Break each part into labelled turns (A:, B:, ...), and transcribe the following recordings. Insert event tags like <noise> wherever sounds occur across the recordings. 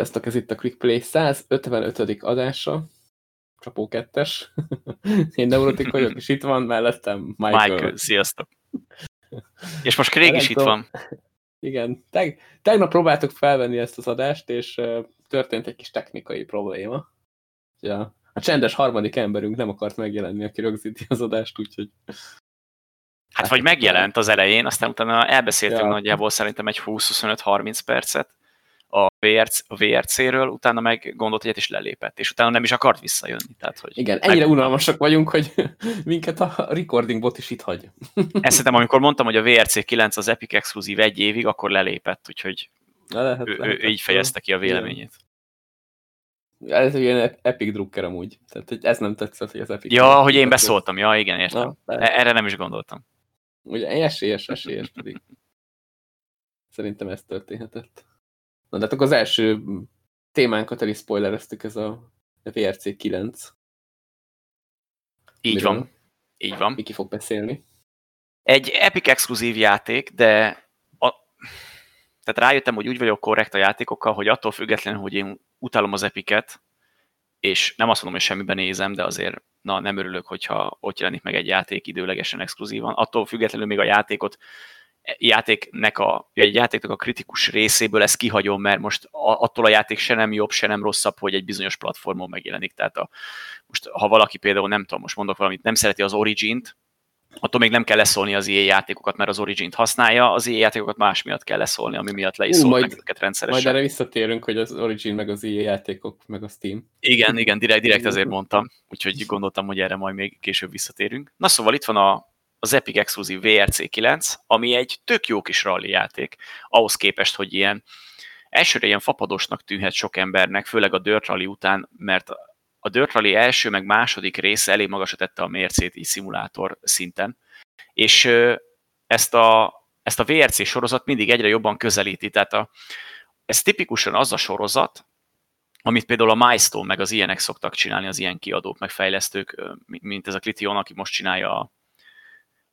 A: Sziasztok, ez itt a Quick Play 155. adása. Csapó 2-es. <laughs> Én neurotik vagyok, és itt van mellettem Michael.
B: Michael, sziasztok. És most Craig is itt van. <laughs>
A: Igen, Teg tegnap próbáltuk felvenni ezt az adást, és uh, történt egy kis technikai probléma. Ja, a csendes harmadik emberünk nem akart megjelenni, aki rögzíti az adást, úgyhogy...
B: Hát vagy megjelent az elején, aztán utána elbeszéltünk ja. nagyjából szerintem egy 20-25-30 percet, a, VRC, a VRC-ről, utána meg gondolt, hogy is lelépett, és utána nem is akart visszajönni. Tehát, hogy
A: Igen, ennyire meg... unalmasak vagyunk, hogy <laughs> minket a recording bot is itt hagy.
B: Ezt szerintem, amikor mondtam, hogy a VRC 9 az Epic exkluzív egy évig, akkor lelépett, úgyhogy lehet, ő, lehet, ő, így fejezte ki a véleményét.
A: Ez egy ilyen Epic Drucker amúgy. Tehát hogy ez nem tetszett, hogy az Epic.
B: Ja, hogy én beszóltam. Ja, igen, értem. Na, Erre nem is gondoltam.
A: Ugye esélyes, esélyes pedig. Szerintem ez történhetett. Na, de hát akkor az első témánkat el is spoilereztük, ez a VRC 9.
B: Így Miről van. Így van.
A: Miki fog beszélni.
B: Egy Epic exkluzív játék, de a... tehát rájöttem, hogy úgy vagyok korrekt a játékokkal, hogy attól függetlenül, hogy én utálom az Epicet, és nem azt mondom, hogy semmiben nézem, de azért na, nem örülök, hogyha ott jelenik meg egy játék időlegesen exkluzívan. Attól függetlenül még a játékot játéknek a, egy játéknak a kritikus részéből ezt kihagyom, mert most attól a játék se nem jobb, se nem rosszabb, hogy egy bizonyos platformon megjelenik. Tehát a, most ha valaki például, nem tudom, most mondok valamit, nem szereti az Origin-t, attól még nem kell leszólni az ilyen játékokat, mert az Origin-t használja, az ilyen játékokat más miatt kell leszólni, ami miatt le is majd, őket rendszeresen.
A: Majd erre visszatérünk, hogy az Origin, meg az ilyen játékok, meg a Steam.
B: Igen, igen, direkt, direkt ezért mondtam, úgyhogy gondoltam, hogy erre majd még később visszatérünk. Na szóval itt van a az Epic Exclusive VRC 9, ami egy tök jó kis rally játék, ahhoz képest, hogy ilyen elsőre ilyen fapadosnak tűnhet sok embernek, főleg a Dirt Rally után, mert a Dirt Rally első meg második része elég magasra tette a mércét így szimulátor szinten, és ezt a, ezt a VRC sorozat mindig egyre jobban közelíti, tehát a, ez tipikusan az a sorozat, amit például a Milestone meg az ilyenek szoktak csinálni, az ilyen kiadók, meg fejlesztők, mint ez a Clition, aki most csinálja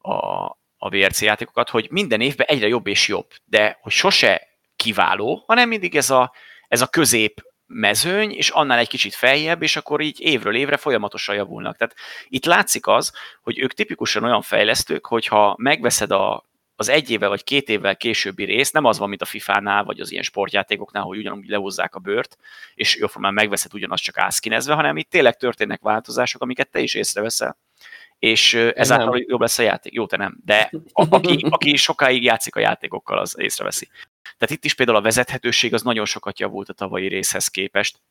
B: a, a VRC játékokat, hogy minden évben egyre jobb és jobb, de hogy sose kiváló, hanem mindig ez a, ez a közép mezőny, és annál egy kicsit feljebb, és akkor így évről évre folyamatosan javulnak. Tehát itt látszik az, hogy ők tipikusan olyan fejlesztők, hogyha megveszed a, az egy évvel vagy két évvel későbbi rész, nem az van, mint a FIFA-nál, vagy az ilyen sportjátékoknál, hogy ugyanúgy lehozzák a bőrt, és jóformán megveszed ugyanazt csak ászkinezve, hanem itt tényleg történnek változások, amiket te is észreveszel és ezáltal nem. jobb lesz a játék. Jó, te nem, de a, aki, aki sokáig játszik a játékokkal, az észreveszi. Tehát itt is például a vezethetőség az nagyon sokat javult a tavalyi részhez képest,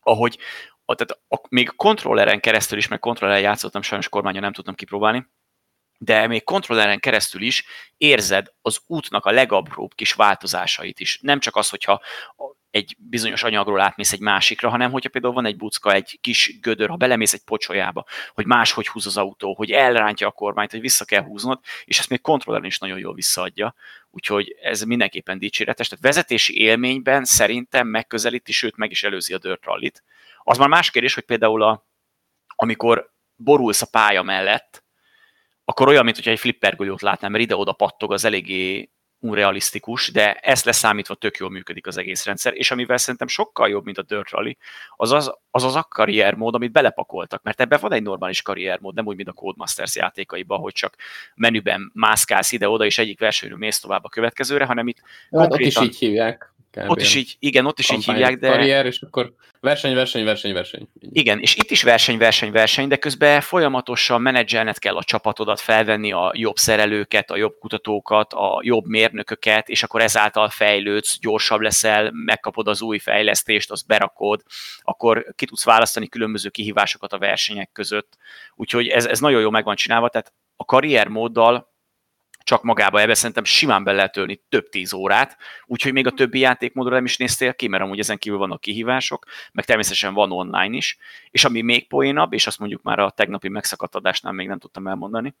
B: ahogy a, tehát a, még kontrolleren keresztül is, meg kontrolleren játszottam, sajnos kormánya nem tudtam kipróbálni, de még kontrolleren keresztül is érzed az útnak a legapróbb kis változásait is. Nem csak az, hogyha egy bizonyos anyagról átmész egy másikra, hanem hogyha például van egy bucka, egy kis gödör, ha belemész egy pocsolyába, hogy máshogy húz az autó, hogy elrántja a kormányt, hogy vissza kell húznod, és ezt még kontrolleren is nagyon jól visszaadja. Úgyhogy ez mindenképpen dicséretes. Tehát vezetési élményben szerintem megközelíti, sőt meg is előzi a Dirt Rally-t. Az már más kérdés, hogy például a, amikor borulsz a pálya mellett, akkor olyan, mint hogyha egy flippergolyót látnám, mert ide-oda pattog, az eléggé unrealisztikus, de ezt leszámítva tök jól működik az egész rendszer, és amivel szerintem sokkal jobb, mint a Dirt Rally, az az, az, az a karriermód, amit belepakoltak, mert ebben van egy normális karriermód, nem úgy, mint a Codemasters játékaiban, hogy csak menüben mászkálsz ide-oda, és egyik versenyről mész tovább a következőre, hanem itt
A: ja, konkrétan... Ott is így hívják.
B: Kb. Ott is így, igen, ott is így hívják, de...
A: Karrier, és akkor verseny, verseny, verseny, verseny.
B: Igen, és itt is verseny, verseny, verseny, de közben folyamatosan menedzselned kell a csapatodat, felvenni a jobb szerelőket, a jobb kutatókat, a jobb mérnököket, és akkor ezáltal fejlődsz, gyorsabb leszel, megkapod az új fejlesztést, azt berakod, akkor ki tudsz választani különböző kihívásokat a versenyek között. Úgyhogy ez, ez nagyon jó meg van csinálva, tehát a karriermóddal csak magába ebbe szerintem simán be lehet tölni több tíz órát, úgyhogy még a többi játékmódra nem is néztél ki, mert amúgy ezen kívül vannak kihívások, meg természetesen van online is, és ami még poénabb, és azt mondjuk már a tegnapi megszakadt adásnál még nem tudtam elmondani,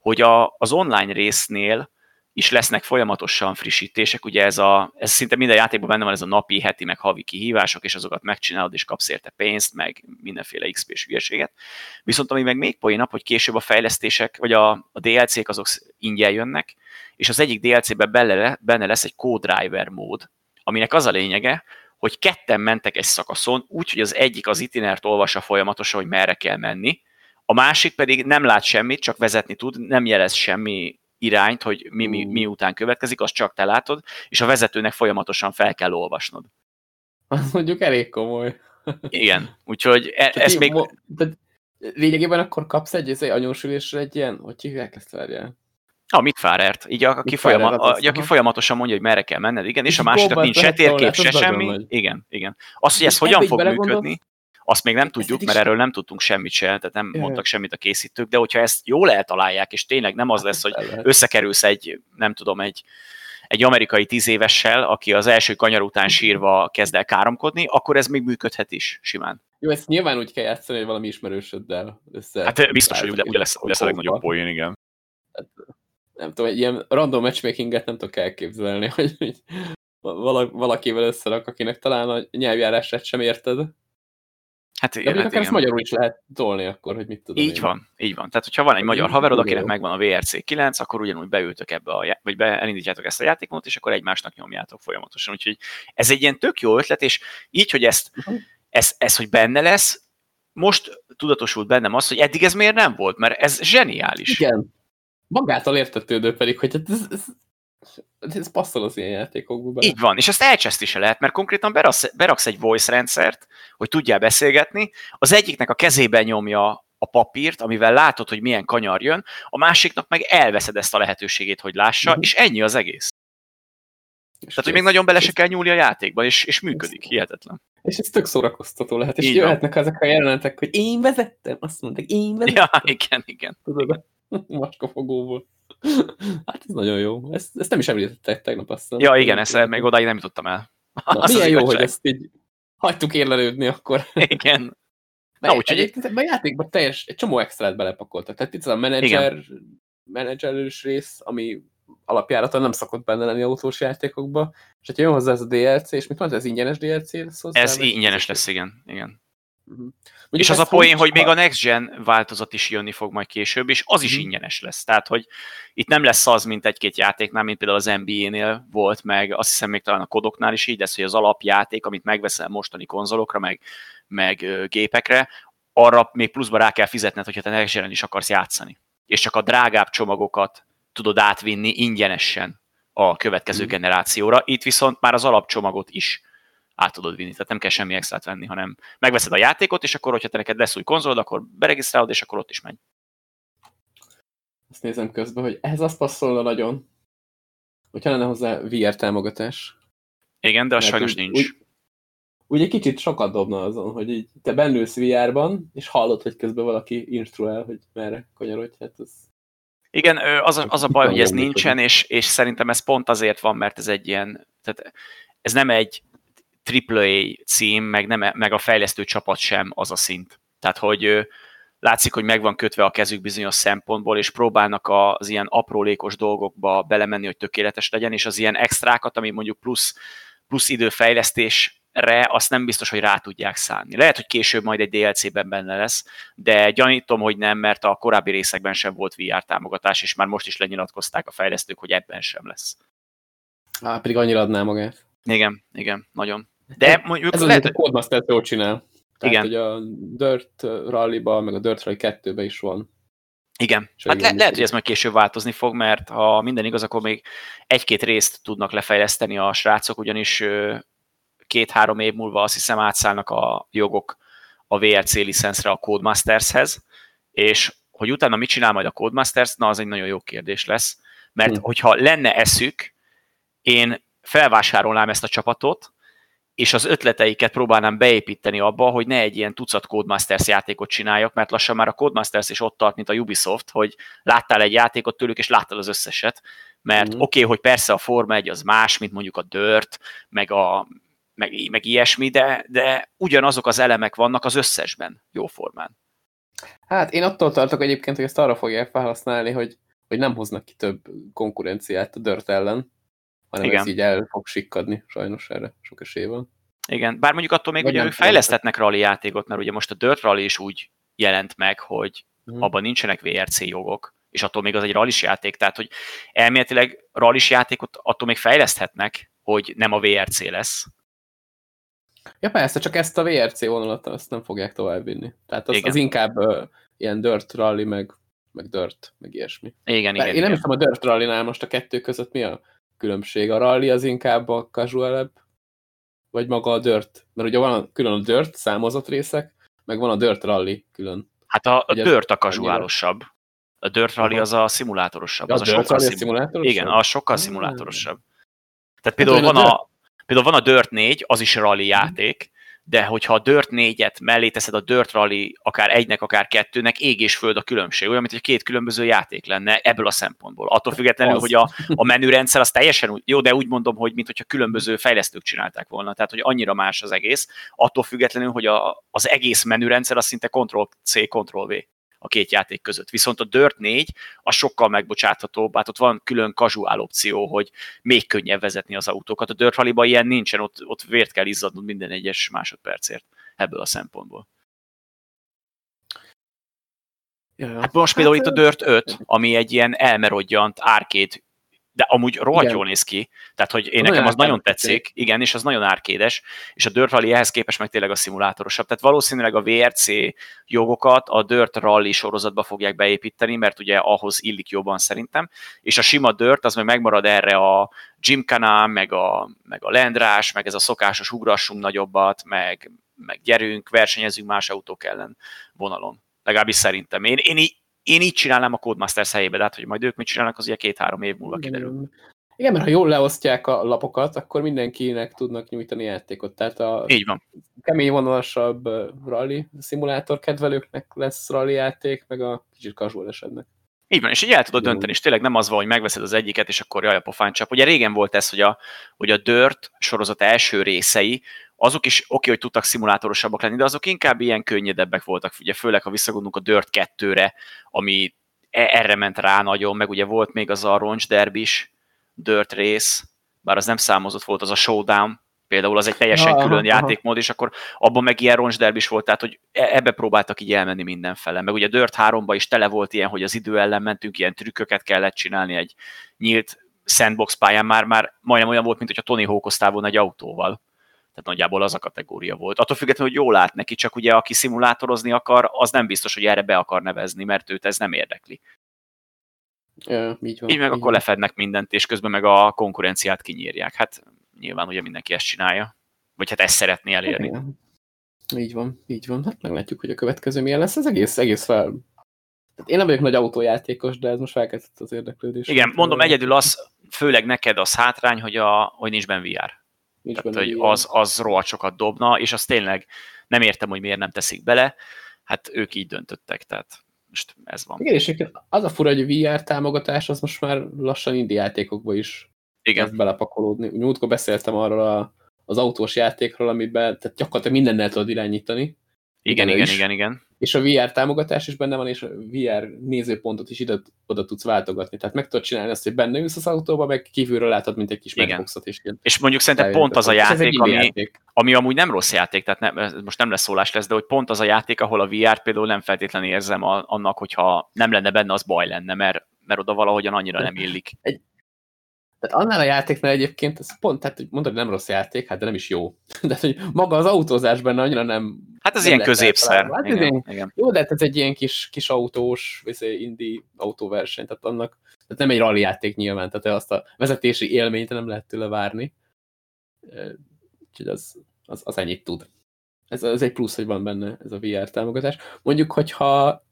B: hogy a, az online résznél is lesznek folyamatosan frissítések, ugye ez, a, ez szinte minden játékban benne van ez a napi, heti, meg havi kihívások, és azokat megcsinálod, és kapsz érte pénzt, meg mindenféle XP-s hülyeséget. Viszont ami meg még poénabb, hogy később a fejlesztések, vagy a, a DLC-k azok ingyen jönnek, és az egyik DLC-ben benne, benne lesz egy co-driver mód, aminek az a lényege, hogy ketten mentek egy szakaszon, úgy, hogy az egyik az itinert olvassa folyamatosan, hogy merre kell menni, a másik pedig nem lát semmit, csak vezetni tud, nem jelez semmi irányt, hogy mi, mi, mi után következik, azt csak te látod, és a vezetőnek folyamatosan fel kell olvasnod.
A: Az mondjuk elég komoly.
B: Igen, úgyhogy e, ez még...
A: De lényegében akkor kapsz egy, egy anyósülésre egy ilyen, hogy hívják ezt várjál?
B: A Mick Farrert, így a, aki, folyama, a, aki folyamatosan mondja, hogy merre kell menned, igen, és a másiknak nincs se térkép, se semmi. Igen, igen. Azt, hogy ez hogyan fog működni, azt még nem tudjuk, mert erről nem tudtunk semmit se, tehát nem mondtak semmit a készítők, de hogyha ezt jól eltalálják, és tényleg nem az lesz, hogy összekerülsz egy, nem tudom, egy, egy amerikai tíz évessel, aki az első kanyar után <laughs> sírva kezd el káromkodni, akkor ez még működhet is simán.
A: Jó, ezt nyilván úgy kell játszani, hogy valami ismerősöddel össze.
B: Hát biztos, hogy ugye, lesz, lesz a legnagyobb poén, igen. Hát,
A: nem tudom, egy ilyen random matchmakinget nem tudok elképzelni, <laughs> hogy, hogy valakivel összerak, akinek talán a nyelvjárását sem érted. Hát De hát igen. ezt magyarul is lehet tolni akkor, hogy mit tudom
B: Így én. van, így van. Tehát, hogyha van egy magyar haverod, akinek megvan a VRC 9, akkor ugyanúgy beültök ebbe a, vagy be, elindítjátok ezt a játékot, és akkor egymásnak nyomjátok folyamatosan. Úgyhogy ez egy ilyen tök jó ötlet, és így, hogy ezt, uh-huh. ez, ez, hogy benne lesz, most tudatosult bennem az, hogy eddig ez miért nem volt, mert ez zseniális.
A: Igen. Magától értetődő pedig, hogy hát ez, ez, ez passzol az ilyen játékokba. Bele.
B: Így van, és ezt elcseszti se lehet, mert konkrétan beraksz, beraksz egy voice rendszert, hogy tudjál beszélgetni, az egyiknek a kezében nyomja a papírt, amivel látod, hogy milyen kanyar jön, a másiknak meg elveszed ezt a lehetőségét, hogy lássa, uh-huh. és ennyi az egész. És Tehát, hogy még nagyon bele se kell nyúlni a játékba, és, és működik, hihetetlen.
A: És ez tök szórakoztató lehet, és Így jöhetnek ezek a jelenetek, hogy én vezettem, azt mondták, én vezettem.
B: Ja, igen, igen.
A: Tudod, <laughs> macskafogóból. <laughs> Hát ez nagyon jó. Ezt, ezt nem is említettek tegnap azt
B: Ja, igen, ezt még odáig nem jutottam el.
A: Na, <laughs> milyen jó, hogy ezt így hagytuk érlelődni akkor. <laughs>
B: Igen.
A: Na, úgyhogy egyébként a játékban teljes, egy csomó extrát belepakoltak. Tehát itt az a menedzser, menedzserős rész, ami alapjáraton nem szokott benne lenni autós játékokba, és hogyha jön hozzá ez a DLC, és mit mondta, ez ingyenes DLC lesz
B: hozzá? Ez ingyenes lesz, igen. igen. Uh-huh. És az a poén, hogy még a Next Gen változat is jönni fog majd később, és az is uh-huh. ingyenes lesz. Tehát, hogy itt nem lesz az, mint egy-két játéknál, mint például az NBA-nél volt, meg azt hiszem még talán a kodoknál is így lesz, hogy az alapjáték, amit megveszel mostani konzolokra, meg, meg gépekre, arra még pluszba rá kell fizetned, hogyha te Next Gen is akarsz játszani. És csak a drágább csomagokat tudod átvinni ingyenesen a következő uh-huh. generációra. Itt viszont már az alapcsomagot is át tudod vinni. Tehát nem kell semmi extrát venni, hanem megveszed a játékot, és akkor, hogyha te neked lesz új konzolod, akkor beregisztrálod, és akkor ott is megy.
A: Azt nézem közben, hogy ez azt passzolna nagyon, hogyha lenne hozzá VR támogatás.
B: Igen, de az sajnos úgy, nincs. Úgy,
A: úgy egy kicsit sokat dobna azon, hogy így te bennülsz VR-ban, és hallod, hogy közben valaki instruál, hogy merre kanyarodj, hát az...
B: Igen, az a, az a baj, hogy ez nincsen, és, és szerintem ez pont azért van, mert ez egy ilyen, tehát ez nem egy AAA cím, meg, nem, meg a fejlesztő csapat sem az a szint. Tehát, hogy látszik, hogy meg van kötve a kezük bizonyos szempontból, és próbálnak az ilyen aprólékos dolgokba belemenni, hogy tökéletes legyen, és az ilyen extrákat, ami mondjuk plusz, plusz időfejlesztésre, azt nem biztos, hogy rá tudják szállni. Lehet, hogy később majd egy DLC-ben benne lesz, de gyanítom, hogy nem, mert a korábbi részekben sem volt VR támogatás, és már most is lenyilatkozták a fejlesztők, hogy ebben sem lesz.
A: Á, pedig annyira adná magát.
B: Igen, igen, nagyon. De mondjuk
A: Ez lehet, hogy a Codemaster jól csinál. Tehát, Igen. hogy a Dirt Rally-ba, meg a Dirt Rally 2-be is van.
B: Igen. Hát le- lehet, hogy ez majd később változni fog, mert ha minden igaz, akkor még egy-két részt tudnak lefejleszteni a srácok, ugyanis két-három év múlva azt hiszem átszállnak a jogok a VLC licenszre a Codemastershez, és hogy utána mit csinál majd a Codemasters, na az egy nagyon jó kérdés lesz, mert hmm. hogyha lenne eszük, én felvásárolnám ezt a csapatot, és az ötleteiket próbálnám beépíteni abba, hogy ne egy ilyen tucat Codemasters játékot csináljak, mert lassan már a Codemasters is ott tart, mint a Ubisoft, hogy láttál egy játékot tőlük, és láttál az összeset, mert mm. oké, okay, hogy persze a Forma 1 az más, mint mondjuk a Dirt, meg, a, meg, meg ilyesmi, de, de ugyanazok az elemek vannak az összesben, jó formán.
A: Hát én attól tartok egyébként, hogy ezt arra fogják felhasználni, hogy, hogy nem hoznak ki több konkurenciát a Dirt ellen, hanem Igen. ez így el fog sikkadni, sajnos erre sok esély van.
B: Igen, bár mondjuk attól még Vagy ugye ők fejlesztetnek rally játékot, mert ugye most a Dirt Rally is úgy jelent meg, hogy hmm. abban nincsenek VRC jogok, és attól még az egy rallis játék, tehát hogy elméletileg rallis játékot attól még fejleszthetnek, hogy nem a VRC lesz,
A: Ja persze, csak ezt a VRC vonalat azt nem fogják továbbvinni. Tehát az, az inkább uh, ilyen dirt rally, meg, meg dirt, meg ilyesmi.
B: Igen, igen.
A: Én nem hiszem a dirt rally most a kettő között mi a különbség. A rally az inkább a casual vagy maga a dirt? Mert ugye van külön a dirt számozott részek, meg van a dirt rally külön.
B: Hát a, a dirt a casuálosabb. A Dirt Rally az a szimulátorosabb.
A: Ja,
B: az
A: a,
B: a sokkal szim...
A: szimulátorosabb?
B: Igen, az sokkal szimulátorosabb. Tehát
A: Hát
B: például
A: olyan
B: van
A: a
B: a, például van a Dirt 4, az is rally játék, de hogyha a Dirt 4-et mellé teszed a Dirt Rally akár egynek, akár kettőnek, ég és föld a különbség. Olyan, mint hogy két különböző játék lenne ebből a szempontból. Attól függetlenül,
A: Az.
B: hogy a, a <laughs> menürendszer az teljesen úgy, jó, de úgy mondom, hogy mint hogyha különböző fejlesztők csinálták volna. Tehát, hogy annyira más az egész. Attól függetlenül, hogy a, az egész menürendszer az szinte Ctrl-C, Ctrl-V a két játék között. Viszont a Dirt 4 az sokkal megbocsáthatóbb, hát ott van külön casual opció, hogy még könnyebb vezetni az autókat. A Dirt rally ilyen nincsen, ott, ott vért kell izzadnod minden egyes másodpercért ebből a szempontból.
A: Ja, ja.
B: Hát most például itt a Dirt 5, ami egy ilyen elmerodjant árkét, de amúgy rohadt
A: Igen.
B: jól néz ki, tehát hogy én
A: Az
B: nekem
A: nagyon
B: az nagyon
A: árkádos
B: tetszik, igen, és az nagyon árkédes, és a Dirt Rally ehhez képest meg tényleg a szimulátorosabb. Tehát valószínűleg a VRC jogokat a Dirt Rally sorozatba fogják beépíteni, mert ugye ahhoz illik jobban szerintem, és a sima Dirt az meg megmarad erre a Gymkhana, meg a, meg a Lendrás, meg ez a szokásos ugrassunk nagyobbat, meg, meg gyerünk, versenyezünk más autók ellen vonalon. Legalábbis szerintem. Én, én, én így csinálnám a Codemasters helyébe, de hát, hogy majd ők mit csinálnak, az ugye két-három év múlva kiderül.
A: Igen, mert ha jól leosztják a lapokat, akkor mindenkinek tudnak nyújtani játékot. Tehát a
B: Így van.
A: kemény vonalasabb rally szimulátor kedvelőknek lesz rally játék, meg a kicsit casual esetnek.
B: Így van, és így el tudod
A: Jó.
B: dönteni, és tényleg nem az van, hogy megveszed az egyiket, és akkor jaj, a pofán csap. Ugye régen volt ez, hogy a, hogy a Dirt sorozat első részei, azok is oké, hogy tudtak szimulátorosabbak lenni, de azok inkább ilyen könnyedebbek voltak, ugye főleg, ha visszagondolunk a Dirt 2-re, ami e- erre ment rá nagyon, meg ugye volt még az a Roncs Derbis Dirt rész, bár az nem számozott volt, az a Showdown, például az egy teljesen
A: Aha,
B: külön
A: aha.
B: játékmód, és akkor abban meg ilyen Roncs Derbis volt, tehát hogy e- ebbe próbáltak így elmenni mindenfele. Meg ugye Dirt 3-ba is tele volt ilyen, hogy az idő ellen mentünk, ilyen trükköket kellett csinálni egy nyílt sandbox pályán, már, már majdnem olyan volt, mint hogyha Tony Hawkoztál volna egy autóval. Tehát nagyjából az a kategória volt. Attól függetlenül, hogy jól lát neki, csak ugye aki szimulátorozni akar, az nem biztos, hogy erre be akar nevezni, mert őt ez nem érdekli.
A: Ja, így van.
B: Így meg
A: így
B: akkor
A: van.
B: lefednek mindent, és közben meg a konkurenciát kinyírják. Hát nyilván ugye mindenki ezt csinálja. Vagy hát ezt szeretné elérni.
A: Igen. Így van, így van. Hát meglátjuk, hogy a következő milyen lesz. Ez egész, egész fel... Tehát én nem vagyok nagy autójátékos, de ez most felkeltett az érdeklődés.
B: Igen, mondom, egyedül az, főleg neked az hátrány, hogy, a, hogy nincs benne VR.
A: Nincs
B: Tehát,
A: benne
B: hogy
A: ilyen.
B: az, az rohadt sokat dobna, és az tényleg nem értem, hogy miért nem teszik bele. Hát ők így döntöttek, tehát most ez van.
A: Igen, és az a fura, hogy a VR támogatás az most már lassan indie játékokba is
B: Igen,
A: belepakolódni. Múltkor beszéltem arról a, az autós játékról, amiben tehát gyakorlatilag mindennel tudod irányítani,
B: igen,
A: igen,
B: igen,
A: is.
B: igen, igen.
A: és a VR támogatás is benne van, és a VR nézőpontot is ide, oda tudsz váltogatni. Tehát meg tudod csinálni azt, hogy benne ülsz az autóba, meg kívülről látod, mint egy kis is. ilyen
B: És mondjuk szerintem pont az a
A: És egy
B: játék, ami,
A: játék.
B: ami amúgy nem rossz játék, tehát nem, most nem lesz szólás lesz, de hogy pont az a játék, ahol a VR-t például nem feltétlenül érzem a, annak, hogyha nem lenne benne, az baj lenne, mert, mert oda valahogyan annyira nem illik.
A: Tehát annál a játéknál egyébként, ez pont, tehát hogy mondod, hogy nem rossz játék, hát de nem is jó. <laughs> De hogy maga az autózás benne annyira nem...
B: Hát ez
A: nem
B: ilyen középszer.
A: Hát
B: Igen,
A: ilyen-
B: igen.
A: Jó, de hát ez egy ilyen kis, kis autós, izé, indie autóverseny, tehát annak tehát nem egy rally játék nyilván, tehát azt a vezetési élményt nem lehet tőle várni. Úgyhogy az, az, az ennyit tud. Ez, ez egy plusz, hogy van benne ez a VR támogatás. Mondjuk, hogyha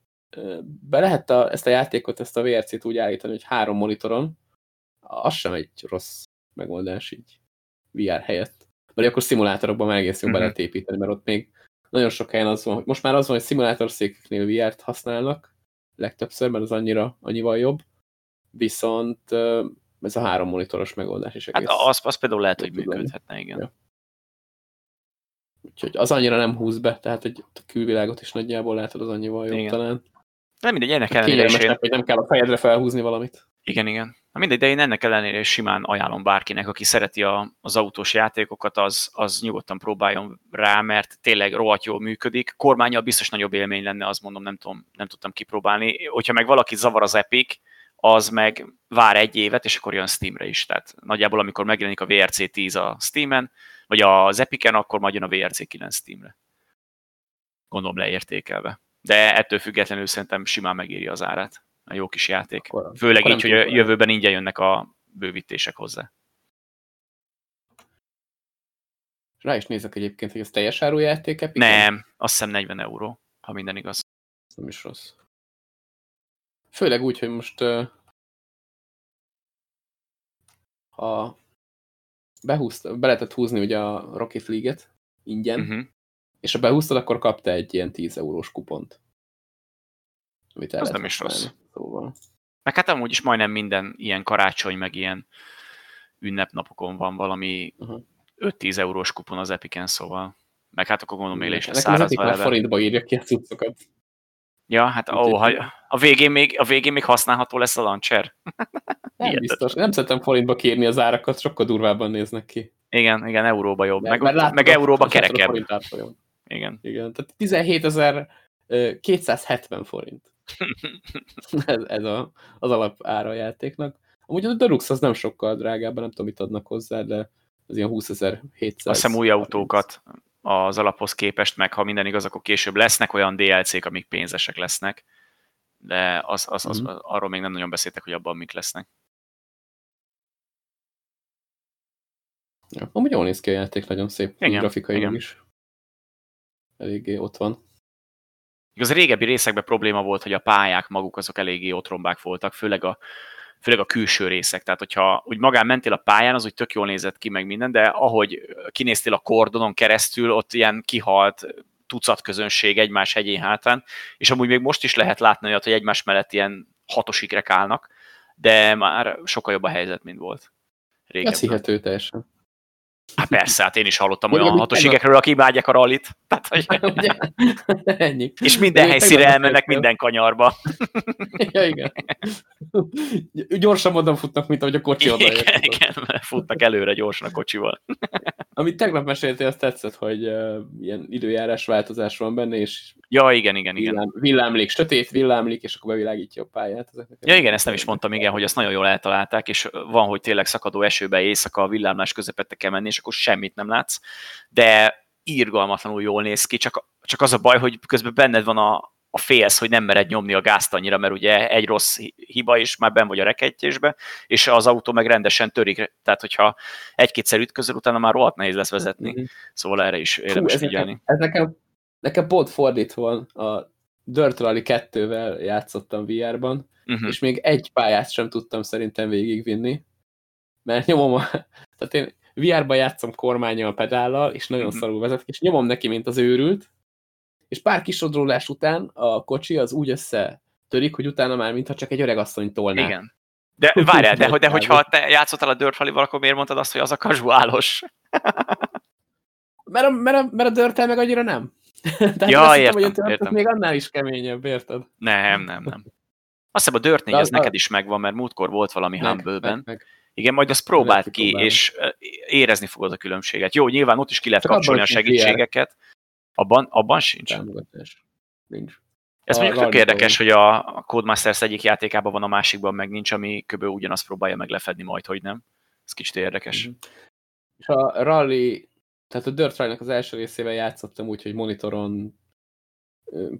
A: be lehet a, ezt a játékot, ezt a VRC-t úgy állítani, hogy három monitoron, az sem egy rossz megoldás így VR helyett. Mert akkor szimulátorokban már egész jó
B: Mhm.
A: be lehet építeni, mert ott még nagyon sok helyen az van, hogy most már az van, hogy szimulátor székeknél VR-t használnak, legtöbbször, mert az annyira, annyival jobb, viszont ez a három monitoros megoldás is
B: Hát
A: egész.
B: az, az például lehet, hogy működhetne, igen.
A: Ja. Úgyhogy az annyira nem húz be, tehát hogy a külvilágot is nagyjából látod, az annyival jobb
B: Igen.
A: talán.
B: Nem mindegy, ennek ellenére is én,
A: hogy nem kell a fejedre felhúzni valamit.
B: Igen, igen. Na mindegy, de én ennek ellenére simán ajánlom bárkinek, aki szereti a, az autós játékokat, az, az nyugodtan próbáljon rá, mert tényleg rohadt jól működik. Kormányjal biztos nagyobb élmény lenne, azt mondom, nem, tudom, nem tudtam kipróbálni. Hogyha meg valaki zavar az Epic, az meg vár egy évet, és akkor jön Steamre is. Tehát nagyjából, amikor megjelenik a VRC 10 a Steamen, vagy az Epic-en, akkor majd jön a VRC 9 Steamre. Gondolom leértékelve. De ettől függetlenül szerintem simán megéri az árát. A jó kis játék. Akkor, Főleg akkor így, hogy a jövőben ingyen jönnek a bővítések hozzá.
A: Rá is nézek egyébként, hogy ez teljes árujáték Epic?
B: Nem, azt hiszem 40 euró, ha minden igaz.
A: Ez nem is rossz. Főleg úgy, hogy most ha behúzta, be lehetett húzni ugye a Rocket League-et ingyen, uh mhm. -huh. és ha behúztad, akkor kapta egy ilyen 10 eurós kupont.
B: Amit Az nem is rossz. Szóval. Meg hát amúgy is majdnem minden ilyen karácsony, meg ilyen ünnepnapokon van valami uh -huh. 5-10 eurós kupon az Epiken, szóval. Meg hát akkor gondolom élés lesz
A: szárazva. Nekem forintba írja ki a cuccokat.
B: Ja, hát ó, ha, a, végén még, a végén még használható lesz a launcher.
A: Nem biztos. Nem szeretem forintba kérni az árakat, sokkal durvábban néznek ki.
B: Igen, igen, euróba jobb. meg, meg euróba kerekebb.
A: Igen. Igen, tehát 17.270 forint. <laughs> ez, ez a, az alap ára a játéknak. Amúgy a Deluxe az nem sokkal drágább, nem tudom, mit adnak hozzá, de az ilyen 20.700. Azt
B: hiszem új autókat az alaphoz képest, meg ha minden igaz, akkor később lesznek olyan DLC-k, amik pénzesek lesznek, de az, az, az, mm. arról még nem nagyon beszéltek, hogy abban mik lesznek.
A: Ja, amúgy jól néz ki a játék, nagyon szép igen, grafikai is. Eléggé ott van.
B: Igaz, a régebbi részekben probléma volt, hogy a pályák maguk azok eléggé otrombák voltak, főleg a, főleg a külső részek. Tehát, hogyha úgy magán mentél a pályán, az úgy tök jól nézett ki meg minden, de ahogy kinéztél a kordonon keresztül, ott ilyen kihalt tucat közönség egymás hegyén hátán, és amúgy még most is lehet látni olyat, hogy egymás mellett ilyen hatosikrek állnak, de már sokkal jobb a helyzet, mint volt.
A: Régebben. Ez hihető teljesen.
B: Hát persze, hát én is hallottam olyan hatóségekről, akik imádják a rallit. Tehát, hogy... <laughs> <laughs> Ennyi. És minden helyszíre elmennek minden kanyarba. <laughs>
A: ja, igen. Gyorsan futnak, mint ahogy a kocsi oda
B: Igen, igen, futnak előre gyorsan a kocsival.
A: Amit tegnap meséltél, azt tetszett, hogy uh, ilyen időjárás változás van benne, és
B: ja, igen, igen, igen.
A: Villám, villámlik, sötét villámlik, és akkor bevilágítja a pályát.
B: Ezeknek ja, igen, ezt nem is mondtam, igen, hogy azt nagyon jól eltalálták, és van, hogy tényleg szakadó esőbe éjszaka a villámlás közepette kell menni, és akkor semmit nem látsz, de írgalmatlanul jól néz ki, csak, csak az a baj, hogy közben benned van a, a félsz, hogy nem mered nyomni a gázt annyira, mert ugye egy rossz hiba is már ben vagy a rekettyésbe, és az autó meg rendesen törik, tehát hogyha egy-kétszer ütközöl, utána már rohadt nehéz lesz vezetni, mm-hmm. szóval erre is érdemes Fú, ez figyelni.
A: Nekem, ez nekem, nekem pont fordítva a Dirt Rally 2-vel játszottam VR-ban, uh-huh. és még egy pályát sem tudtam szerintem végigvinni, mert nyomom a, <laughs> tehát én VR-ba játszom kormányjal, pedállal, és nagyon mm-hmm. szarul vezet, és nyomom neki, mint az őrült, és pár kisodrólás után a kocsi az úgy összetörik, hogy utána már mintha csak egy öreg asszony tolná.
B: Igen. De várjál, de, de hogyha te játszottál a Dirt akkor miért mondtad azt, hogy az a kazuálos?
A: mert a, mert a, mert a dirt meg annyira nem. <laughs>
B: Tehát ja, értem, hogy a értem.
A: még annál is keményebb, érted?
B: Nem, nem, nem. Azt hiszem a Dirt 4 az, az neked is megvan, mert múltkor volt valami Humble-ben. Igen, majd azt próbáld ki, és érezni fogod a különbséget. Jó, nyilván ott is ki lehet kapcsolni a segítségeket. Abban, abban sincs. Támogatás. Nincs. Ez mondjuk tök érdekes, hogy a Codemasters egyik játékában van, a másikban meg nincs, ami kb. ugyanazt próbálja meg lefedni majd, hogy nem. Ez kicsit érdekes. Mm.
A: És a Rally, tehát a Dirt Rally-nak az első részével játszottam úgy, hogy monitoron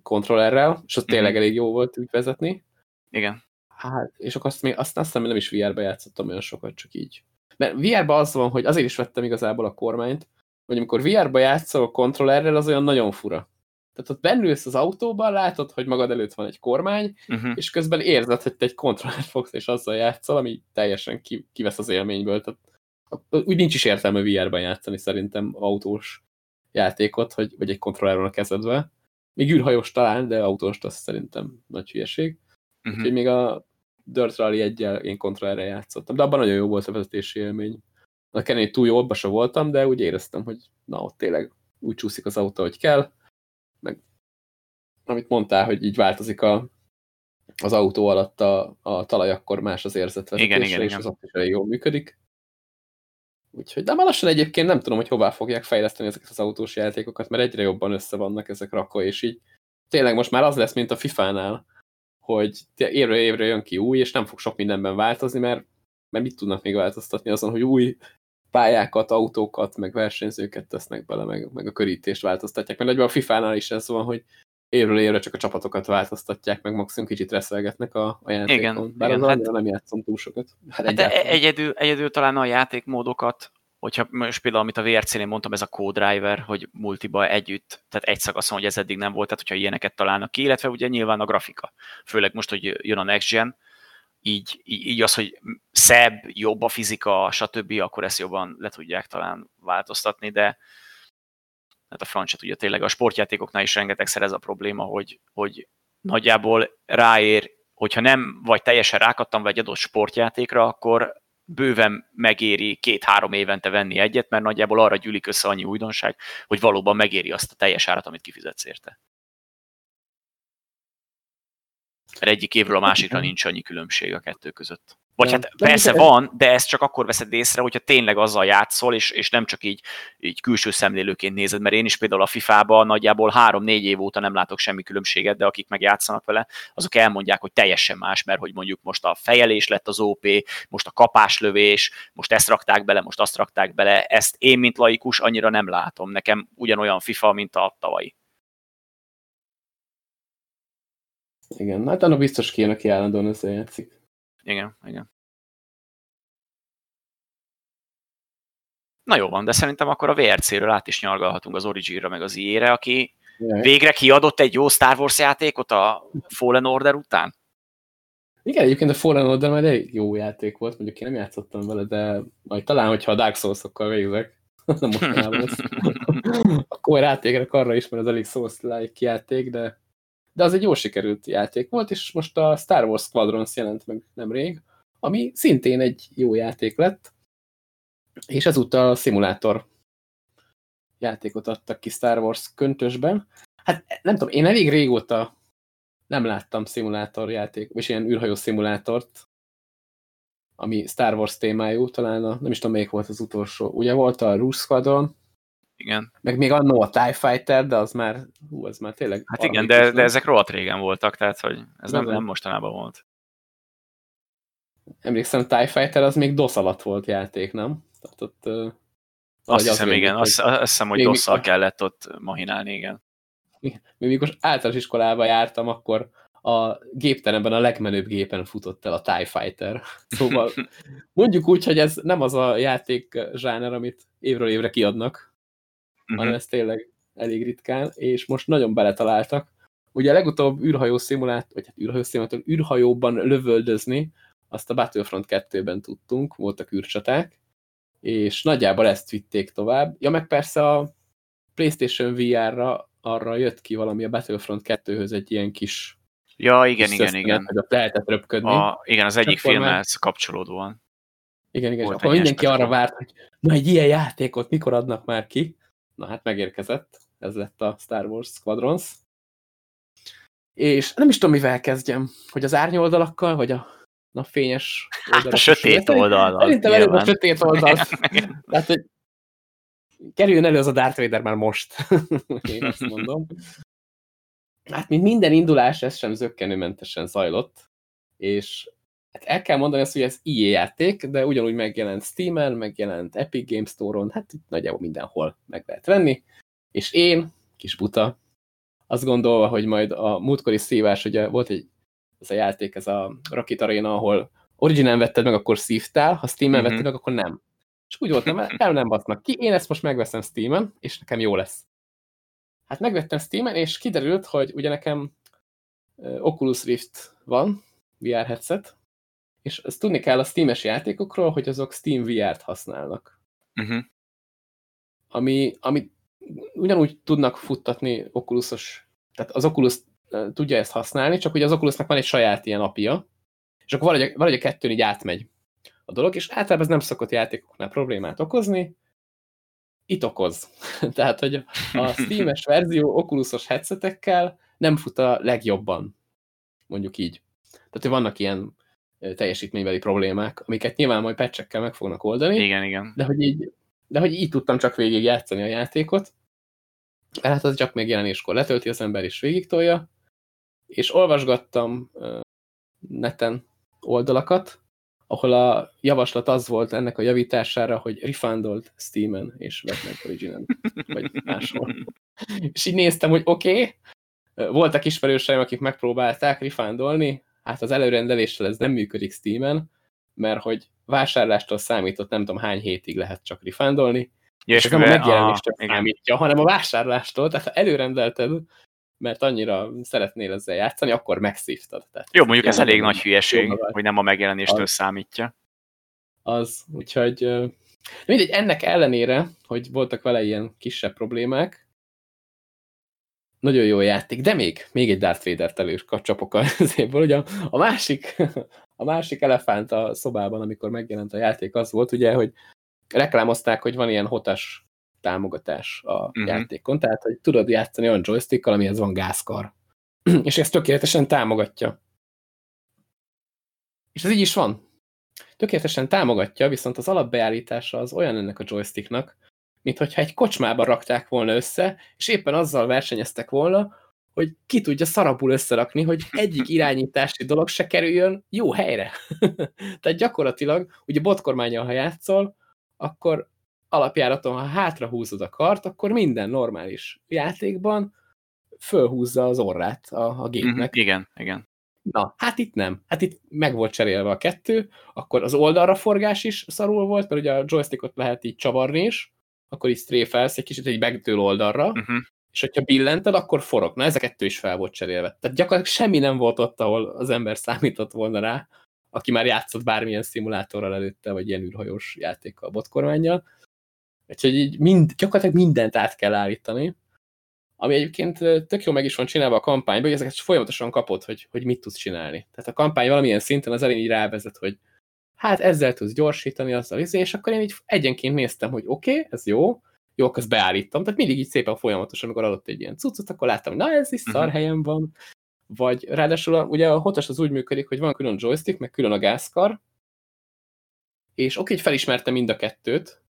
A: kontrollerrel, és az tényleg mm. elég jó volt úgy vezetni.
B: Igen.
A: Hát, és akkor azt, még, azt, azt nem is VR-ba játszottam olyan sokat, csak így. Mert VR-ba az van, hogy azért is vettem igazából a kormányt, hogy amikor VR-ba játszol a kontrollerrel, az olyan nagyon fura. Tehát ott bennülsz az autóban, látod, hogy magad előtt van egy kormány, uh -huh. és közben érzed, hogy te egy kontrollert fogsz, és azzal játszol, ami teljesen ki, kivesz az élményből. Tehát, úgy nincs is értelme VR-ban játszani szerintem autós játékot, hogy, vagy egy kontrolleron a kezedbe. Még űrhajós talán, de autós az szerintem nagy hülyeség. Uh -huh. Úgyhogy még a Dirt Rally egyel én kontrollerre játszottam, de abban nagyon jó volt a vezetési élmény. A Kenny túl jó, abban sem voltam, de úgy éreztem, hogy na, ott tényleg úgy csúszik az autó, hogy kell. Meg amit mondtál, hogy így változik a, az autó alatt a, a talaj, akkor más az érzetvezetésre, igen, igen, és igen. az ott is elég jól működik. Úgyhogy, de már lassan egyébként nem tudom, hogy hová fogják fejleszteni ezeket az autós játékokat, mert egyre jobban össze vannak ezek rakva, és így tényleg most már az lesz, mint a FIFA-nál, hogy évre évre jön ki új, és nem fog sok mindenben változni, mert, mert mit tudnak még változtatni azon, hogy új pályákat, autókat, meg versenyzőket tesznek bele, meg, meg a körítést változtatják. Mert nagyban a FIFA-nál is ez van, hogy évről évre csak a csapatokat változtatják, meg maximum kicsit reszelgetnek a, a játékon.
B: Igen,
A: Bár
B: igen,
A: az
B: hát-
A: nem játszom túl sokat. Hát
B: Hát
A: egyáltalán.
B: egyedül, egyedül talán a játékmódokat, hogyha most például, amit a VRC-nél mondtam, ez a co-driver, hogy multiba együtt, tehát egy szakaszon, hogy ez eddig nem volt, tehát hogyha ilyeneket találnak ki, illetve ugye nyilván a grafika. Főleg most, hogy jön a Next Gen, így, így az, hogy szebb, jobb a fizika, stb., akkor ezt jobban le tudják talán változtatni, de hát a francia tudja tényleg, a sportjátékoknál is rengetegszer ez a probléma, hogy, hogy nagyjából ráér, hogyha nem vagy teljesen rákattam vagy egy adott sportjátékra, akkor bőven megéri két-három évente venni egyet, mert nagyjából arra gyűlik össze annyi újdonság, hogy valóban megéri azt a teljes árat, amit kifizetsz érte. Mert egyik évről a másikra nincs annyi különbség a kettő között. Vagy
A: Nem.
B: hát
A: Nem,
B: persze
A: de-
B: van, de ezt csak akkor veszed észre, hogyha tényleg azzal játszol, és, és nem csak így, így külső szemlélőként nézed, mert én is például a FIFA-ban nagyjából három-négy év óta nem látok semmi különbséget, de akik meg játszanak vele, azok elmondják, hogy teljesen más, mert hogy mondjuk most a fejelés lett az OP, most a kapáslövés, most ezt rakták bele, most azt rakták bele, ezt én, mint laikus, annyira nem látom. Nekem ugyanolyan FIFA, mint a tavalyi.
A: Igen, hát annak biztos ki, aki állandóan összejátszik.
B: Igen, igen. Na jó van, de szerintem akkor a VRC-ről át is nyargalhatunk az Origin-ra, meg az IE-re, aki
A: Jaj.
B: végre kiadott egy jó Star Wars játékot a Fallen Order után.
A: Igen, egyébként a Fallen Order már egy jó játék volt, mondjuk én nem játszottam vele, de majd talán, hogyha a Dark Souls-okkal végzek, <laughs> nem mostanában lesz, <laughs> akkor rátérek arra is, mert az elég Souls-like játék, de, de az egy jó sikerült játék volt, és most a Star Wars Squadrons jelent meg nemrég, ami szintén egy jó játék lett, és ezúttal szimulátor játékot adtak ki Star Wars köntösben. Hát nem tudom, én elég régóta nem láttam szimulátorjáték, és ilyen űrhajó szimulátort, ami Star Wars témájú, talán a, nem is tudom, melyik volt az utolsó. Ugye volt a Rouge Squadron,
B: Igen.
A: meg még annó a TIE Fighter, de az már, hú, az már tényleg...
B: Hát igen, de, de ezek rohadt régen voltak, tehát hogy ez nem,
A: Nem.
B: nem mostanában volt.
A: Emlékszem, TIE Fighter az még DOS alatt volt játék, nem? Tehát ott... ö,
B: Azt hiszem,
A: még,
B: igen,
A: hogy-
B: azt, azt hiszem, hogy dosszal
A: mikor-
B: kellett ott mahinálni, igen.
A: még mikor általános iskolába jártam, akkor a gépteremben a legmenőbb gépen futott el a TIE Fighter. <laughs> Szóval mondjuk úgy, hogy ez nem az a játék zsáner, amit évről évre kiadnak,
B: Mhm.
A: hanem ez tényleg elég ritkán, és most nagyon beletaláltak. Ugye a legutóbb űrhajó szimulátor, vagy hát űrhajó szimulátor, űrhajóban lövöldözni, azt a Battlefront 2-ben tudtunk, voltak űrcsaták, és nagyjából ezt vitték tovább. Ja, meg persze a PlayStation VR-ra arra jött ki valami a Battlefront 2-höz egy ilyen kis
B: Ja, igen,
A: kis
B: igen, igen.
A: hogy lehetett röpködni.
B: A, igen, az egyik
A: Akkor már-
B: filmhez kapcsolódóan.
A: Igen, igen, és akkor mindenki arra várt, hogy na egy ilyen játékot mikor adnak már ki? Na hát megérkezett, ez lett a Star Wars Squadrons. És nem is tudom, mivel kezdjem, hogy az árnyoldalakkal, vagy a napfényes
B: Hát a
A: oldalakkal?
B: sötét oldal.
A: Szerintem előbb a sötét oldal. <laughs> Tehát, hogy kerüljön elő az a Darth Vader már most. <laughs> Én azt mondom. Hát, mint minden indulás, ez sem zöggenőmentesen zajlott, és hát el kell mondani azt, hogy ez IE játék, de ugyanúgy megjelent Steam-en, megjelent Epic Games Store-on, hát itt nagyjából mindenhol meg lehet venni, és én, kis buta, azt gondolva, hogy majd a múltkori szívás, ugye volt egy ez a játék, ez a Rocket Arena, ahol Originen vetted meg, akkor szívtál, ha Steam-en
B: Mhm.
A: vetted meg, akkor nem. És úgy voltam, nem, nem basznak ki, én ezt most megveszem Steam-en, és nekem jó lesz. Hát megvettem Steam-en, és kiderült, hogy ugye nekem Oculus Rift van, VR headset, és ezt tudni kell a Steam-es játékokról, hogy azok Steam VR-t használnak.
B: Mhm.
A: Ami, ami ugyanúgy tudnak futtatni Oculusos, tehát az Oculus tudja ezt használni, csak ugye az Oculusnak van egy saját ilyen apja, és akkor valahogy, valahogy a kettőn így átmegy a dolog, és általában ez nem szokott játékoknál problémát okozni, itt okoz. <laughs> Tehát, hogy a <laughs> Steam-es verzió Oculusos headsetekkel nem fut a legjobban, mondjuk így. Tehát, hogy vannak ilyen teljesítménybeli problémák, amiket nyilván majd patchekkel meg fognak oldani,
B: Igen, igen.
A: de hogy így, de hogy így tudtam csak végig játszani a játékot. Mert hát az csak még jelenéskor letölti az ember és végig tolja. És olvasgattam neten oldalakat, ahol a javaslat az volt ennek a javítására, hogy refundolt Steam-en és Batman Origin-en, vagy <laughs> máshol. és így néztem, hogy oké, okay, voltak ismerőseim, akik megpróbálták refundolni, hát az előrendeléssel ez nem működik Steam-en, mert hogy vásárlástól számított nem tudom hány hétig lehet csak refundolni, ja, és, és nem a megjelenéstől számítja, hanem a vásárlástól, tehát ha előrendelted, mert annyira szeretnél ezzel játszani, akkor megszívtad. Tehát
B: Jó, mondjuk ez elég nagy hülyeség, hogy nem a megjelenéstől az, számítja.
A: Az, úgyhogy mindegy, ennek ellenére, hogy voltak vele ilyen kisebb problémák, nagyon jó játék, de még, még egy Darth Vader-t előcsapok az <laughs> évből. Ugye a, a, másik, <laughs> a másik elefánt a szobában, amikor megjelent a játék, az volt ugye, hogy reklámozták, hogy van ilyen hotas támogatás a uh mhm. -huh. játékon, tehát hogy tudod játszani olyan joystickkal, amihez van gázkar. <clears throat> és ezt tökéletesen támogatja. És ez így is van. Tökéletesen támogatja, viszont az alapbeállítása az olyan ennek a joysticknak, mint hogyha egy kocsmába rakták volna össze, és éppen azzal versenyeztek volna, hogy ki tudja szarabul összerakni, hogy egyik irányítási dolog se kerüljön jó helyre. <laughs> Tehát gyakorlatilag, ugye botkormányon, ha játszol, akkor alapjáraton, ha hátra húzod a kart, akkor minden normális játékban fölhúzza az orrát a, a gépnek. Mm,
B: igen, igen.
A: Na, hát itt nem. Hát itt meg volt cserélve a kettő, akkor az oldalra forgás is szarul volt, mert ugye a joystickot lehet így csavarni is, akkor így stréfelsz egy kicsit egy megdől oldalra, uh mhm. -huh. és hogyha billented, akkor forog. Na, ez a kettő is fel volt cserélve. Tehát gyakorlatilag semmi nem volt ott, ahol az ember számított volna rá, aki már játszott bármilyen szimulátorral előtte, vagy ilyen űrhajós játékkal, botkormányjal. Úgyhogy így mind, gyakorlatilag mindent át kell állítani, ami egyébként tök jó meg is van csinálva a kampányban, hogy ezeket folyamatosan kapod, hogy, hogy mit tudsz csinálni. Tehát a kampány valamilyen szinten az elején így rávezet, hogy hát ezzel tudsz gyorsítani, azzal izé, és akkor én így egyenként néztem, hogy oké, okay, ez jó, jó, akkor ezt beállítom. Tehát mindig így szépen folyamatosan, amikor adott egy ilyen cuccot, akkor láttam, hogy na ez is szar uh-huh. helyen van. Vagy ráadásul a, ugye a hotas az úgy működik, hogy van külön joystick, meg külön a gázkar, és oké, hogy felismerte mind a kettőt,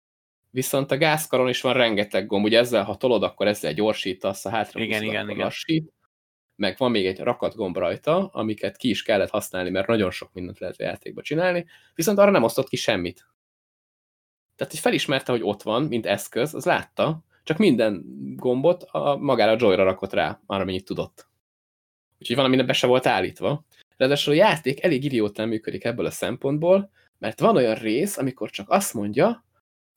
A: viszont a gázkaron is van rengeteg gomb, ugye ezzel, ha tolod, akkor ezzel gyorsítasz, a hátra
B: igen, igen, igen.
A: lassít, meg van még egy rakat gomb rajta, amiket ki is kellett használni, mert nagyon sok mindent lehet a játékba csinálni, viszont arra nem osztott ki semmit. Tehát, hogy felismerte, hogy ott van, mint eszköz, az látta, csak minden gombot a, magára a joyra rakott rá, már amennyit tudott. Úgyhogy van, ami be se volt állítva. Ráadásul a játék elég idiótán működik ebből a szempontból, mert van olyan rész, amikor csak azt mondja,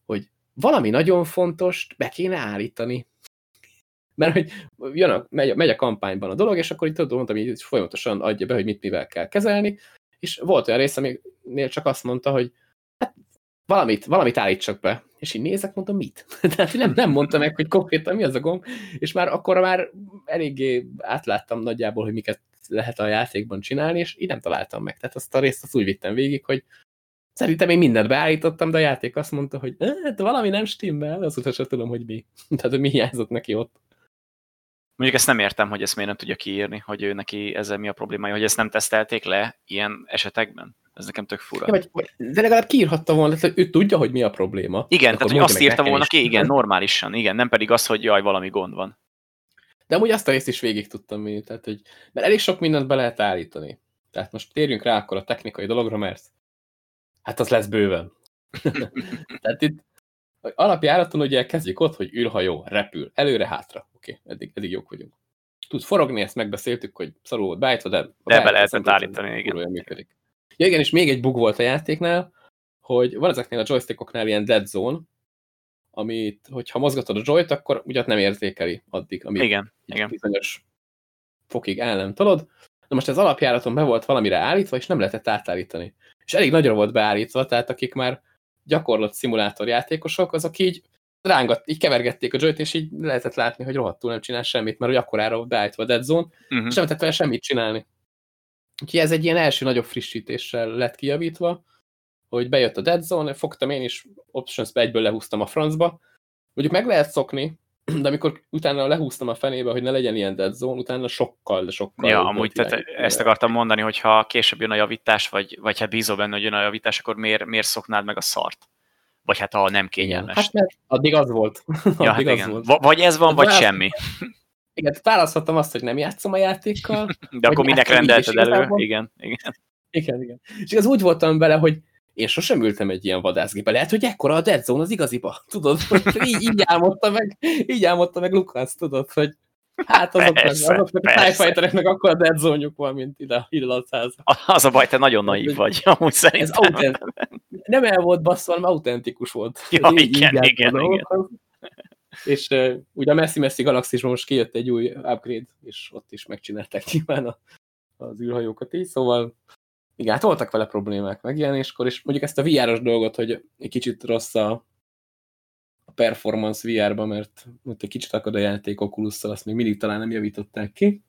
A: hogy valami nagyon fontos be kéne állítani. Mert hogy jön a, megy, megy a kampányban a dolog, és akkor így tudod, mondtam, hogy folyamatosan adja be, hogy mit mivel kell kezelni, és volt olyan rész, aminél csak azt mondta, hogy hát valamit, valamit állítsak be. És így nézek, mondtam, mit? <laughs> Tehát nem, nem mondta meg, hogy konkrétan mi az a gomb, és már akkor már eléggé átláttam nagyjából, hogy miket lehet a játékban csinálni, és így nem találtam meg. Tehát azt a részt azt úgy vittem végig, hogy Szerintem én mindent beállítottam, de a játék azt mondta, hogy hát valami nem stimmel, azóta sem tudom, hogy mi. <laughs> Tehát, hogy mi hiányzott neki ott.
B: Mondjuk ezt nem értem, hogy ezt miért nem tudja kiírni, hogy ő neki ezzel mi a problémája, hogy ezt nem tesztelték le ilyen esetekben. Ez nekem tök fura. Ja,
A: vagy, de legalább kiírhatta volna, hogy ő tudja, hogy mi a probléma.
B: Igen, tehát hogy azt írta volna ki, igen, normálisan, igen, nem pedig az, hogy jaj, valami gond van.
A: De amúgy azt a részt is végig tudtam mi, tehát, hogy, mert elég sok mindent be lehet állítani. Tehát most térjünk rá akkor a technikai dologra, mert Hát az lesz bőven. <laughs> Tehát itt alapjáraton ugye kezdjük ott, hogy űrhajó, repül, előre-hátra. Oké, okay, eddig, eddig jók vagyunk. Tud forogni, ezt megbeszéltük, hogy szarul volt beállítva, de...
B: De be lehetett állítani, igen.
A: Működik. Ja, igen, és még egy bug volt a játéknál, hogy van ezeknél a joystickoknál ilyen dead zone, amit, hogyha mozgatod a joyt, akkor ugye nem érzékeli addig, amíg
B: igen, igen.
A: bizonyos fokig el nem tolod. Na most ez alapjáraton be volt valamire állítva, és nem lehetett átállítani és elég nagyra volt beállítva, tehát akik már gyakorlott szimulátor játékosok, azok így rángat, így kevergették a joyt, és így lehetett látni, hogy rohadtul nem csinál semmit, mert hogy akkorára beállítva a Dead Zone, uh -huh. és nem lehetett vele semmit csinálni. Úgyhogy ez egy ilyen első nagyobb frissítéssel lett kijavítva, hogy bejött a Dead Zone, fogtam én is, Options-be egyből lehúztam a francba. Mondjuk meg lehet szokni, <clears throat> de amikor utána lehúztam a fenébe, hogy ne legyen ilyen dead zone, utána sokkal, de sokkal...
B: Ja, amúgy tehát ezt akartam mondani, hogy ha később jön a javítás, vagy, vagy hát bízol benne, hogy jön a javítás, akkor miért, miért szoknád meg a szart? Vagy hát ha nem kényelmes.
A: Hát mert addig az volt.
B: Ja, <laughs> addig hát az. Volt. Vagy ez van, hát vagy semmi. <laughs>
A: Igen, választhattam azt, hogy nem játszom a játékkal. <laughs>
B: De akkor minek rendelted elő? Igen, igen.
A: Igen, igen. És az úgy voltam bele, hogy én sosem ültem egy ilyen vadászgépe. Lehet, hogy ekkora a Dead Zone az igaziba. <laughs> Tudod, így, így álmodta meg, így álmodta meg Lukasz, tudod, hogy hát azoknak, persze, azoknak a TIE Fightereknek akkor a Dead Zone van, mint ide, a száz.
B: Az a baj, te nagyon naív vagy, amúgy szerintem. Ez autent...
A: Nem el volt basszva, hanem autentikus volt.
B: Ja, így, igen, így igen, igen.
A: És uh, ugye a messzi-messzi galaxisban most kijött egy új upgrade, és ott is megcsinálták <laughs> nyilván a, az űrhajókat így, szóval igen, hát voltak vele problémák megjelenéskor, és mondjuk ezt a VR-os dolgot, hogy egy kicsit rossz a, performance VR-ba, mert ott egy kicsit akad a játék oculus azt még mindig talán nem javították ki.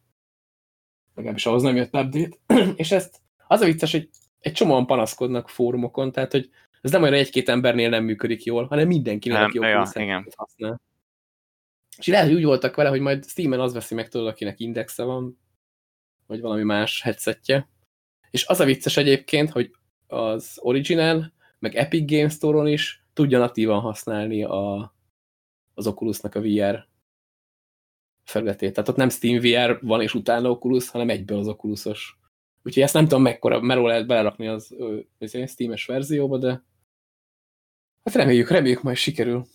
A: Legalábbis ahhoz nem jött update. <clears throat> és ezt az a vicces, hogy egy csomóan panaszkodnak fórumokon, tehát hogy ez nem olyan egy-két embernél nem működik jól, hanem mindenkinek, aki
B: ja, igen.
A: használ. És lehet, hogy úgy voltak vele, hogy majd Steam-en az veszi meg tudod, akinek indexe van, vagy valami más headsetje, és az a vicces egyébként, hogy az Original, meg Epic Games Store-on is tudja natívan használni a, az Oculusnak a VR felületét. Tehát ott nem Steam VR van, és utána Oculus, hanem egyből az Oculusos. Úgyhogy ezt nem tudom mekkora meló lehet belerakni az, az Steam-es verzióba, de hát reméljük, reméljük majd sikerül.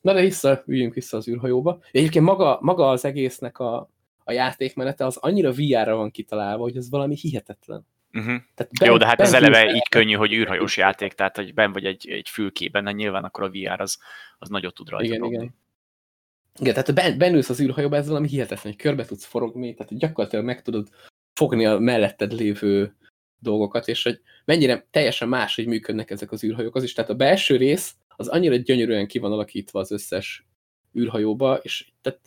A: Na de vissza, üljünk vissza az űrhajóba. Egyébként maga, maga az egésznek a, a játékmenete az annyira VR-ra van kitalálva, hogy ez valami hihetetlen.
B: Uh-huh. Tehát ben, Jó, de hát ez eleve így könnyű, hogy űrhajós játék, tehát hogy ben vagy egy, egy fülkében, de nyilván akkor a VR az, az nagyot tud rajta
A: igen, igen. igen, tehát ben, bennülsz az űrhajóba, ez valami hihetetlen, hogy körbe tudsz forogni, tehát gyakorlatilag meg tudod fogni a melletted lévő dolgokat, és hogy mennyire teljesen más, hogy működnek ezek az űrhajók az is. Tehát a belső rész az annyira gyönyörűen ki van alakítva az összes űrhajóba, és tehát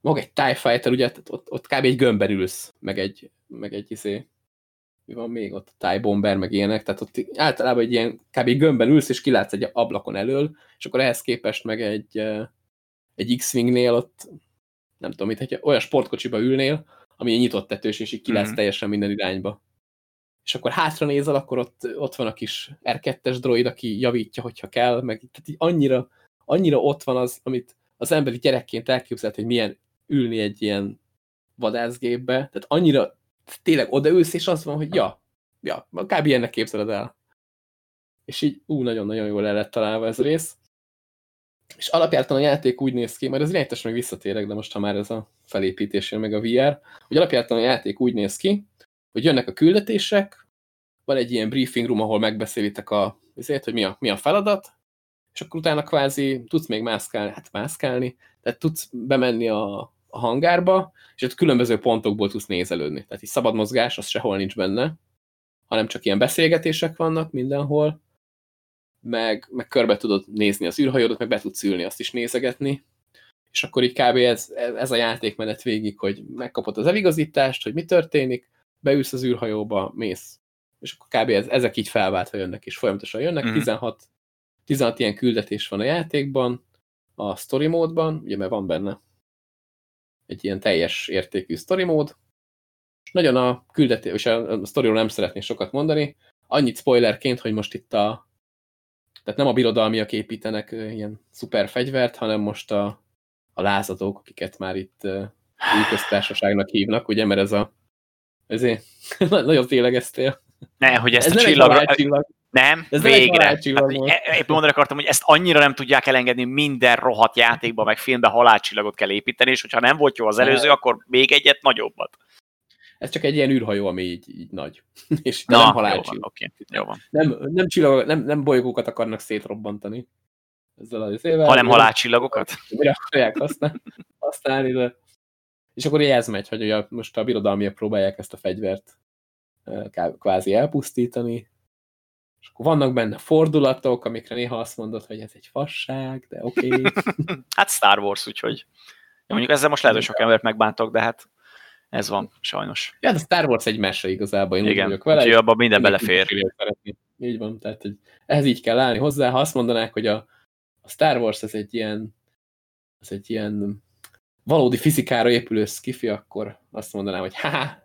A: maga egy TIE Fighter, ugye ott, ott kb. egy gömbben ülsz, meg egy, meg egy izé, mi van még ott, TIE Bomber, meg ilyenek, tehát ott általában egy ilyen kb. gömbben ülsz, és kilátsz egy ablakon elől, és akkor ehhez képest meg egy, egy X-Wingnél ott, nem tudom, mit, hogyha olyan sportkocsiba ülnél, ami egy nyitott tetős, és így kilátsz mm. teljesen minden irányba. És akkor hátra nézel, akkor ott, ott van a kis R2-es droid, aki javítja, hogyha kell, meg tehát így annyira, annyira ott van az, amit az emberi gyerekként elképzelt, hogy milyen ülni egy ilyen vadászgépbe, tehát annyira tényleg odaülsz, és az van, hogy ja, ja, kb. ennek képzeled el. És így, ú, nagyon-nagyon jól el lett találva ez a rész. És alapjártan a játék úgy néz ki, majd az irányítás meg visszatérek, de most ha már ez a felépítésén meg a VR, hogy alapjártan a játék úgy néz ki, hogy jönnek a küldetések, van egy ilyen briefing room, ahol megbeszélitek a, azért, hogy mi a, mi a feladat, és akkor utána kvázi tudsz még mászkálni, hát mászkálni, tehát tudsz bemenni a, a hangárba, és ott különböző pontokból tudsz nézelődni. Tehát egy szabad mozgás, az sehol nincs benne, hanem csak ilyen beszélgetések vannak mindenhol, meg, meg körbe tudod nézni az űrhajódot, meg be tudsz ülni, azt is nézegetni, és akkor így kb. ez, ez a játékmenet végig, hogy megkapod az eligazítást, hogy mi történik, beülsz az űrhajóba, mész. És akkor kb. Ez, ezek így felváltva jönnek, és folyamatosan jönnek. Mm. 16, 16 ilyen küldetés van a játékban, a story módban, ugye mert van benne egy ilyen teljes értékű story mód. És nagyon a küldetés, és a storyról nem szeretnék sokat mondani, annyit spoilerként, hogy most itt a tehát nem a birodalmiak építenek ilyen szuper fegyvert, hanem most a, a lázadók, akiket már itt új köztársaságnak hívnak, ugye, mert ez a ezért <laughs> nagyon félegeztél.
B: Ne, hogy ezt ez a csillagra... Csillag. Nem, ez végre. Hát, e- épp mondani akartam, hogy ezt annyira nem tudják elengedni, minden rohadt játékban, meg filmben halálcsillagot kell építeni, és hogyha nem volt jó az előző, ne. akkor még egyet nagyobbat.
A: Ez csak egy ilyen űrhajó, ami így, így nagy. <laughs> és Na, nem halálcsillag.
B: Jó van, okay, jó van.
A: Nem, nem, csillag, nem, nem bolygókat akarnak szétrobbantani.
B: Ezzel az évvel, hanem halálcsillagokat?
A: Mire akarják használni, de... És akkor ez megy, hogy ugye most a birodalmiak próbálják ezt a fegyvert kvázi elpusztítani, és akkor vannak benne fordulatok, amikre néha azt mondod, hogy ez egy fasság, de oké. Okay. <laughs>
B: hát Star Wars, úgyhogy mondjuk ezzel most lehet, hogy sok embert megbántok, de hát ez van, sajnos.
A: Ja, de Star Wars egy mese igazából, én
B: Igen, úgy vele. abban minden belefér.
A: Így van, tehát hogy ehhez így kell állni hozzá. Ha azt mondanák, hogy a, a Star Wars ez egy ilyen, ez egy ilyen valódi fizikára épülő skifi, akkor azt mondanám, hogy ha,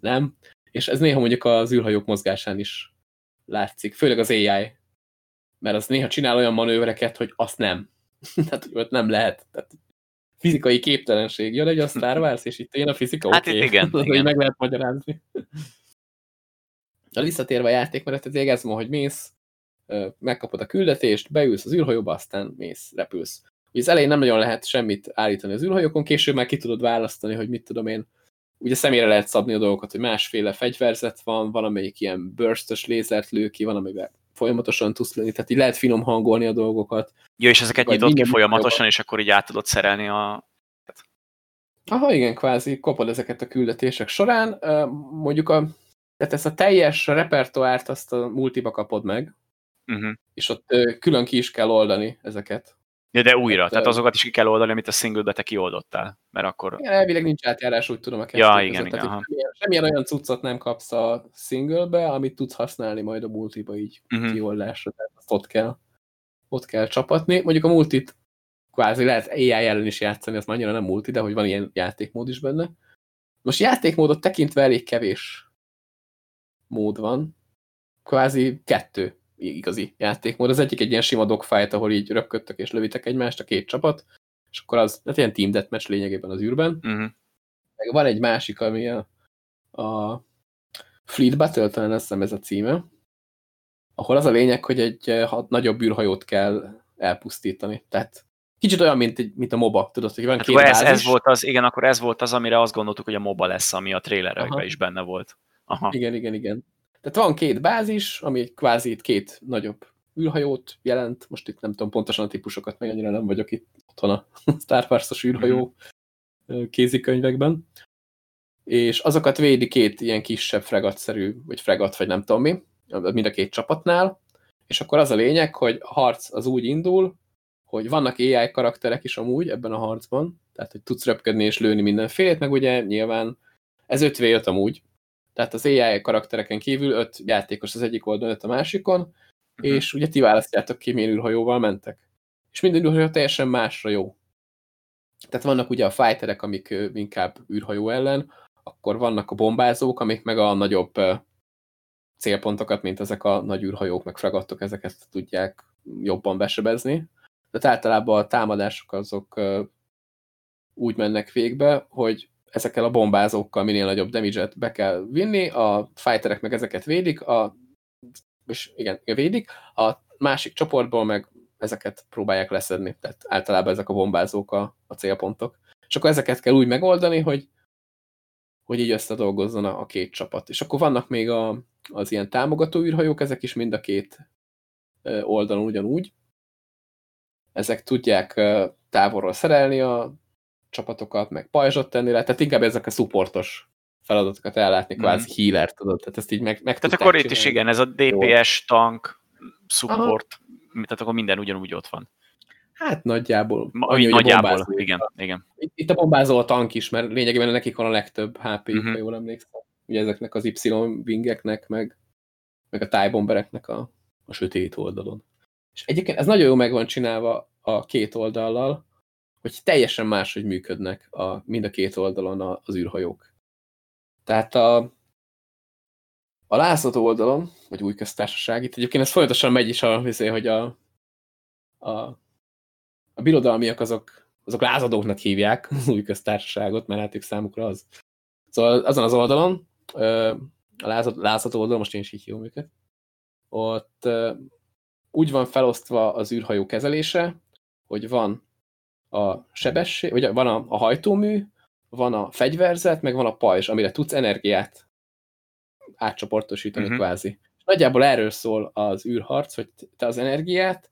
A: nem. És ez néha mondjuk az űrhajók mozgásán is látszik, főleg az AI. Mert az néha csinál olyan manővereket, hogy azt nem. <laughs> Tehát, hogy ott nem lehet. Tehát fizikai képtelenség. Jön egy a Star Wars, és itt én a fizika,
B: hát okay. igen, <laughs> igen.
A: meg lehet magyarázni. A visszatérve a játék, mert ez ez van, hogy mész, megkapod a küldetést, beülsz az űrhajóba, aztán mész, repülsz. Ugye az elején nem nagyon lehet semmit állítani az űrhajókon, később már ki tudod választani, hogy mit tudom én, ugye személyre lehet szabni a dolgokat, hogy másféle fegyverzet van, valamelyik ilyen burstos lézert lő ki, van, amiben folyamatosan tudsz lenni, tehát így lehet finom hangolni a dolgokat.
B: Jó, és ezeket nyitod ki folyamatosan, és akkor így át tudod szerelni a...
A: Aha, igen, kvázi kopod ezeket a küldetések során. Mondjuk a, tehát ezt a teljes repertoárt azt a multiba kapod meg, uh
B: mhm. -huh.
A: és ott külön ki is kell oldani ezeket.
B: Ja, de újra, hát, tehát azokat is ki kell oldani, amit a single te kioldottál, mert akkor...
A: Igen, elvileg nincs átjárás, úgy tudom a
B: kettő Ja, igen, igen.
A: Tehát, semmilyen, semmilyen olyan cuccot nem kapsz a singlebe, amit tudsz használni majd a multiba így uh mhm. -huh. kioldásra, tehát azt ott kell, ott kell csapatni. Mondjuk a multit kvázi lehet AI ellen is játszani, az annyira nem multi, de hogy van ilyen játékmód is benne. Most játékmódot tekintve elég kevés mód van. Kvázi kettő igazi játékmód. Az egyik egy ilyen sima dogfight, ahol így röpködtök és lövitek egymást a két csapat, és akkor az, hát ilyen team deathmatch lényegében az űrben. Uh
B: mhm. -huh.
A: Meg van egy másik, ami a, a Fleet Battle, talán azt hiszem ez a címe, ahol az a lényeg, hogy egy eh, hat, nagyobb űrhajót kell elpusztítani. Tehát kicsit olyan, mint, mint a MOBA, tudod, hogy van hát két
B: ez, ez volt az, igen, akkor ez volt az, amire azt gondoltuk, hogy a MOBA lesz, ami a trailerekben is benne volt.
A: Aha. Igen, igen, igen. Tehát van két bázis, ami kvázi itt két nagyobb űrhajót jelent. Most itt nem tudom pontosan a típusokat, meg annyira nem vagyok itt otthon a <laughs> Star Wars-os űrhajó mhm. kézikönyvekben. És azokat védi két ilyen kisebb fregatszerű, vagy fregat, vagy nem tudom mi, mind a két csapatnál. És akkor az a lényeg, hogy a harc az úgy indul, hogy vannak AI karakterek is amúgy ebben a harcban, tehát hogy tudsz röpködni és lőni mindenfélét, meg ugye nyilván ez 5 v amúgy, tehát az AI karaktereken kívül öt játékos az egyik oldalon, öt a másikon, uh mhm. -huh. és ugye ti választjátok ki, milyen űrhajóval mentek. És minden űrhajó teljesen másra jó. Tehát vannak ugye a fighterek, amik inkább űrhajó ellen, akkor vannak a bombázók, amik meg a nagyobb célpontokat, mint ezek a nagy űrhajók, meg fragattok, ezeket tudják jobban besebezni. Tehát általában a támadások azok úgy mennek végbe, hogy ezekkel a bombázókkal minél nagyobb damage be kell vinni, a fighterek meg ezeket védik, a, és igen, védik, a másik csoportból meg ezeket próbálják leszedni, tehát általában ezek a bombázók a, a célpontok. És akkor ezeket kell úgy megoldani, hogy, hogy így összedolgozzon a, a két csapat. És akkor vannak még a, az ilyen támogató űrhajók, ezek is mind a két oldalon ugyanúgy. Ezek tudják távolról szerelni a csapatokat, meg pajzsot tenni le, tehát inkább ezek a supportos feladatokat ellátni, mm. kvázi healer, tudod, tehát ezt így meg, meg
B: Tehát akkor itt is igen, ez a DPS, Jó. tank, support, Aha. tehát akkor minden ugyanúgy ott van.
A: Hát nagyjából.
B: Ma, annyi, nagyjából, bombázó, igen, igen.
A: Itt, a bombázó a tank is, mert lényegében nekik van a legtöbb hp uh -huh. ha jól emlékszem. Ugye ezeknek az Y-wingeknek, meg, meg a TIE bombereknek a, a sötét oldalon. És egyébként ez nagyon jó meg van csinálva a két oldallal, hogy teljesen máshogy működnek a, mind a két oldalon az űrhajók. Tehát a, a lázadó oldalon, vagy új köztársaság, itt egyébként ez folyamatosan megy is, a, hogy a, a, a birodalmiak azok, azok lázadóknak hívják az új köztársaságot, mert hát ők számukra az. Szóval azon az oldalon, a lázadó, lázadó oldalon, most én is így hívom őket, ott úgy van felosztva az űrhajó kezelése, hogy van a sebesség, vagy van a, a hajtómű, van a fegyverzet, meg van a pajzs, amire tudsz energiát átcsoportosítani uh mhm. -huh. kvázi. Nagyjából erről szól az űrharc, hogy te az energiát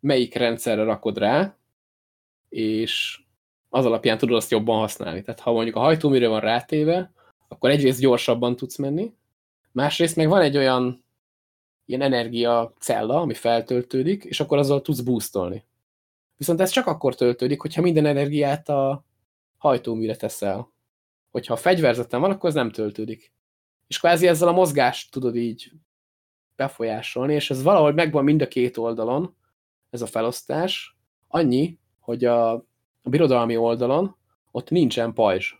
A: melyik rendszerre rakod rá, és az alapján tudod azt jobban használni. Tehát ha mondjuk a hajtóműre van rátéve, akkor egyrészt gyorsabban tudsz menni, másrészt meg van egy olyan ilyen energia cella, ami feltöltődik, és akkor azzal tudsz boostolni. Viszont ez csak akkor töltődik, hogyha minden energiát a hajtóműre teszel. Hogyha a fegyverzetem van, akkor ez nem töltődik. És kvázi ezzel a mozgást tudod így befolyásolni, és ez valahogy megvan mind a két oldalon, ez a felosztás. Annyi, hogy a, a birodalmi oldalon ott nincsen pajzs.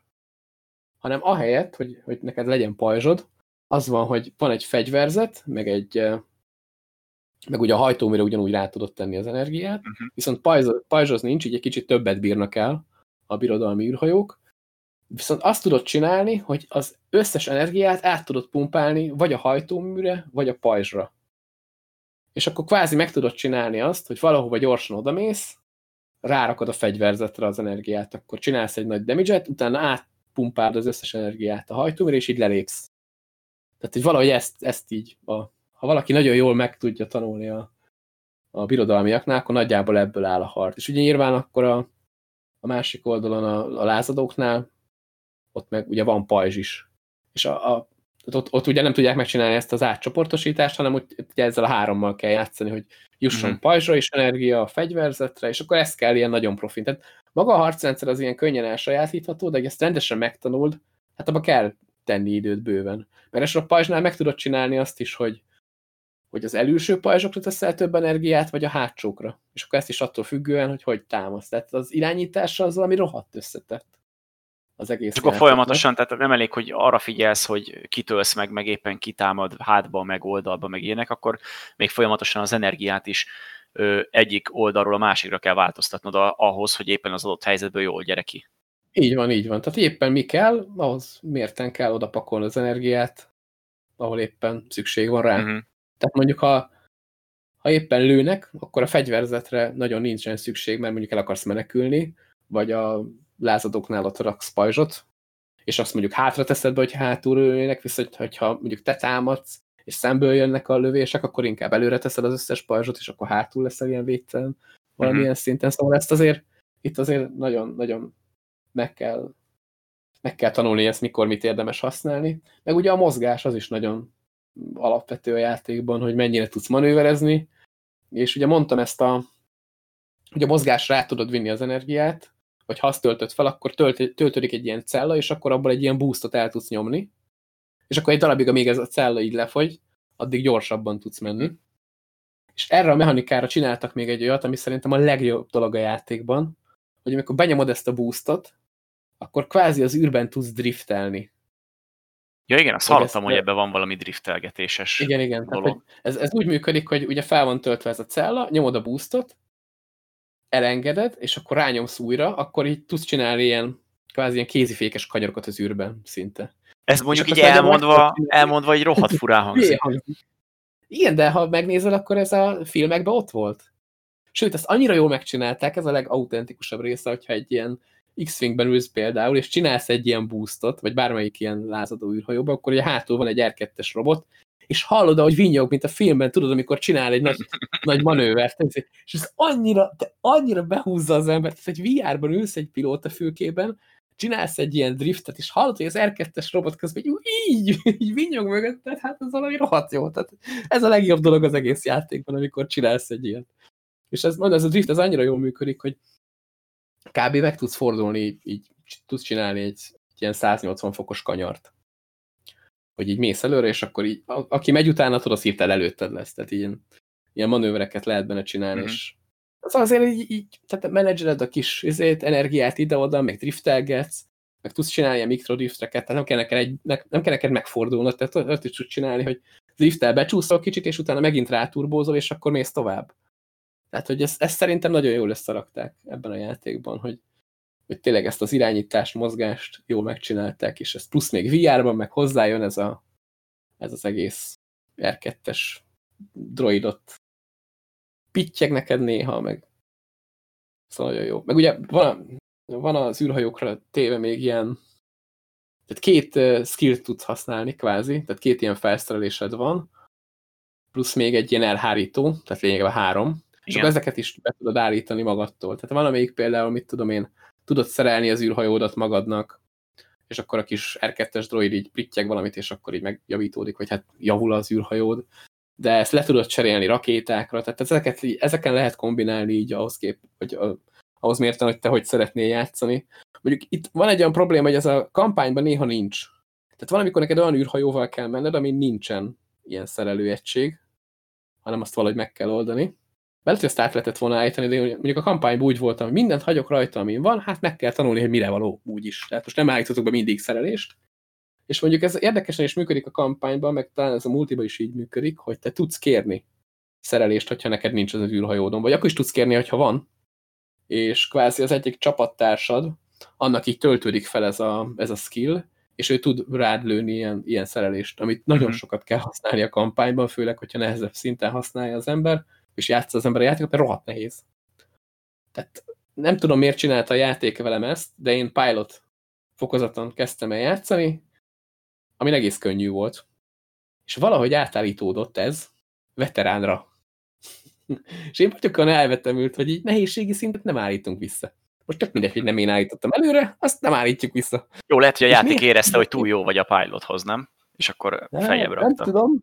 A: Hanem ahelyett, hogy, hogy neked legyen pajzsod, az van, hogy van egy fegyverzet, meg egy meg ugye a hajtóműre ugyanúgy rá tudod tenni az energiát, uh mhm. -huh. viszont pajzsoz nincs, így egy kicsit többet bírnak el a birodalmi űrhajók, viszont azt tudod csinálni, hogy az összes energiát át tudod pumpálni vagy a hajtóműre, vagy a pajzsra. és akkor kvázi meg tudod csinálni azt, hogy valahova gyorsan odamész, rárakod a fegyverzetre az energiát, akkor csinálsz egy nagy damage utána átpumpálod az összes energiát a hajtómére, és így lelépsz. Tehát, hogy valahogy ezt, ezt így, a, ha valaki nagyon jól meg tudja tanulni a, a birodalmiaknál, akkor nagyjából ebből áll a harc. És ugye nyilván akkor a, a másik oldalon a, a lázadóknál, ott meg ugye van pajzs is. És a, a, ott, ott ugye nem tudják megcsinálni ezt az átcsoportosítást, hanem úgy, ugye ezzel a hárommal kell játszani, hogy jusson mm. pajzsra is energia, a fegyverzetre, és akkor ezt kell ilyen nagyon profin. Tehát maga a harcrendszer az ilyen könnyen elsajátítható, de hogy ezt rendesen megtanuld, hát abba kell tenni időt bőven. Mert a pajzsnál meg tudod csinálni azt is, hogy, hogy az előső pajzsokra teszel több energiát, vagy a hátsókra. És akkor ezt is attól függően, hogy hogy támaszt. Tehát az irányítása az valami rohadt összetett. Az egész
B: Csak akkor folyamatosan, tehát nem elég, hogy arra figyelsz, hogy kitölsz meg, meg éppen kitámad hátba, meg oldalba, meg ilyenek, akkor még folyamatosan az energiát is ö, egyik oldalról a másikra kell változtatnod ahhoz, hogy éppen az adott helyzetből jól gyere ki.
A: Így van, így van. Tehát éppen mi kell, ahhoz mérten kell oda pakolni az energiát, ahol éppen szükség van rá. Uh mhm. -huh. Tehát mondjuk, ha, ha éppen lőnek, akkor a fegyverzetre nagyon nincsen szükség, mert mondjuk el akarsz menekülni, vagy a lázadóknál ott raksz pajzsot, és azt mondjuk hátra teszed be, hogy hátul lőnek, viszont hogyha mondjuk te támadsz, és szemből jönnek a lövések, akkor inkább előre teszed az összes pajzsot, és akkor hátul leszel ilyen védtelen valamilyen mhm. -huh. szinten. Szóval ezt azért, itt azért nagyon-nagyon meg kell, meg kell tanulni ezt, mikor mit érdemes használni. Meg ugye a mozgás az is nagyon alapvető a játékban, hogy mennyire tudsz manőverezni, és ugye mondtam ezt a, hogy a mozgásra át tudod vinni az energiát, vagy ha azt töltöd fel, akkor tölt, töltődik egy ilyen cella, és akkor abból egy ilyen boostot el tudsz nyomni, és akkor egy darabig, amíg ez a cella így lefogy, addig gyorsabban tudsz menni. És erre a mechanikára csináltak még egy olyat, ami szerintem a legjobb dolog a játékban, hogy amikor benyomod ezt a boostot, akkor kvázi az űrben tudsz driftelni.
B: Ja igen, azt hallottam, hogy ebben van valami driftelgetéses
A: Igen, igen. Tehát, hogy ez, ez úgy működik, hogy ugye fel van töltve ez a cella, nyomod a boostot, elengeded, és akkor rányomsz újra, akkor így tudsz csinálni ilyen kvázi ilyen kézifékes kanyarokat az űrben szinte.
B: Ez mondjuk így elmondva, elmondva egy rohadt furán <laughs> hangzik.
A: Igen, de ha megnézel, akkor ez a filmekben ott volt. Sőt, ezt annyira jól megcsinálták, ez a legautentikusabb része, hogyha egy ilyen X-Wingben ülsz például, és csinálsz egy ilyen boostot, vagy bármelyik ilyen lázadó űrhajóban, akkor ugye hátul van egy r robot, és hallod, ahogy vinyog, mint a filmben, tudod, amikor csinál egy nagy, <laughs> nagy manővert, és ez annyira, de annyira behúzza az embert, hogy egy VR-ban ülsz egy pilóta fülkében, csinálsz egy ilyen driftet, és hallod, hogy az r robot közben így, így vinyog mögött, hát ez valami rohadt jó. Tehát ez a legjobb dolog az egész játékban, amikor csinálsz egy ilyen. És ez, ez a drift ez annyira jól működik, hogy kb. meg tudsz fordulni, így, így tudsz csinálni egy, egy ilyen 180 fokos kanyart. Hogy így mész előre, és akkor így, a, aki megy utána, tudod, az hirtelen előtted lesz. Tehát ilyen, ilyen manővereket lehet benne csinálni, mm -hmm. és az azért így, így tehát menedzseled a kis izét, energiát ide-oda, meg driftelgetsz, meg tudsz csinálni ilyen mikrodrifteket, tehát nem kell neked, egy, nem kell neked megfordulnod, tehát azt is tudsz csinálni, hogy driftel becsúszol kicsit, és utána megint ráturbózol, és akkor mész tovább. Tehát, hogy ezt, ezt szerintem nagyon jól összerakták ebben a játékban, hogy, hogy tényleg ezt az irányítást, mozgást jól megcsinálták, és ez plusz még VR-ban meg hozzájön ez, a, ez az egész R2-es droidot. Pittyeg neked néha, meg szóval nagyon jó. Meg ugye van, van az űrhajókra téve még ilyen tehát két uh, skill tudsz használni, kvázi, tehát két ilyen felszerelésed van, plusz még egy ilyen elhárító, tehát lényegében három, és akkor ezeket is be tudod állítani magadtól. Tehát van amelyik például, mit tudom én, tudod szerelni az űrhajódat magadnak, és akkor a kis R2-es droid így prittyeg valamit, és akkor így megjavítódik, vagy hát javul az űrhajód. De ezt le tudod cserélni rakétákra, tehát ezeket, ezeken lehet kombinálni így ahhoz kép, hogy ahhoz mérten, hogy te hogy szeretnél játszani. Mondjuk itt van egy olyan probléma, hogy ez a kampányban néha nincs. Tehát valamikor neked olyan űrhajóval kell menned, amin nincsen ilyen szerelőegység, hanem azt valahogy meg kell oldani. Mert hogy ezt át lehetett volna állítani, de mondjuk a kampányban úgy voltam, hogy mindent hagyok rajta, amin van, hát meg kell tanulni, hogy mire való úgy is. Tehát most nem állítottuk be mindig szerelést. És mondjuk ez érdekesen is működik a kampányban, meg talán ez a multiba is így működik, hogy te tudsz kérni szerelést, hogyha neked nincs az, az űrhajódon, vagy akkor is tudsz kérni, hogyha van. És kvázi az egyik csapattársad, annak így töltődik fel ez a, ez a skill, és ő tud rád lőni ilyen, ilyen szerelést, amit nagyon uh mhm. -huh. sokat kell használni a kampányban, főleg, hogyha nehezebb szinten használja az ember, és játsza az ember a játékot, mert rohadt nehéz. Tehát nem tudom, miért csinálta a játék velem ezt, de én pilot fokozaton kezdtem el játszani, ami egész könnyű volt. És valahogy átállítódott ez veteránra. <laughs> és én vagyokon elvetemült, hogy így nehézségi szintet nem állítunk vissza. Most tök mindegy, hogy nem én állítottam előre, azt nem állítjuk vissza.
B: Jó, lehet, hogy a játék érezte, hogy túl jó vagy a pilothoz, nem? És akkor feljebb rakta.
A: Nem tudom.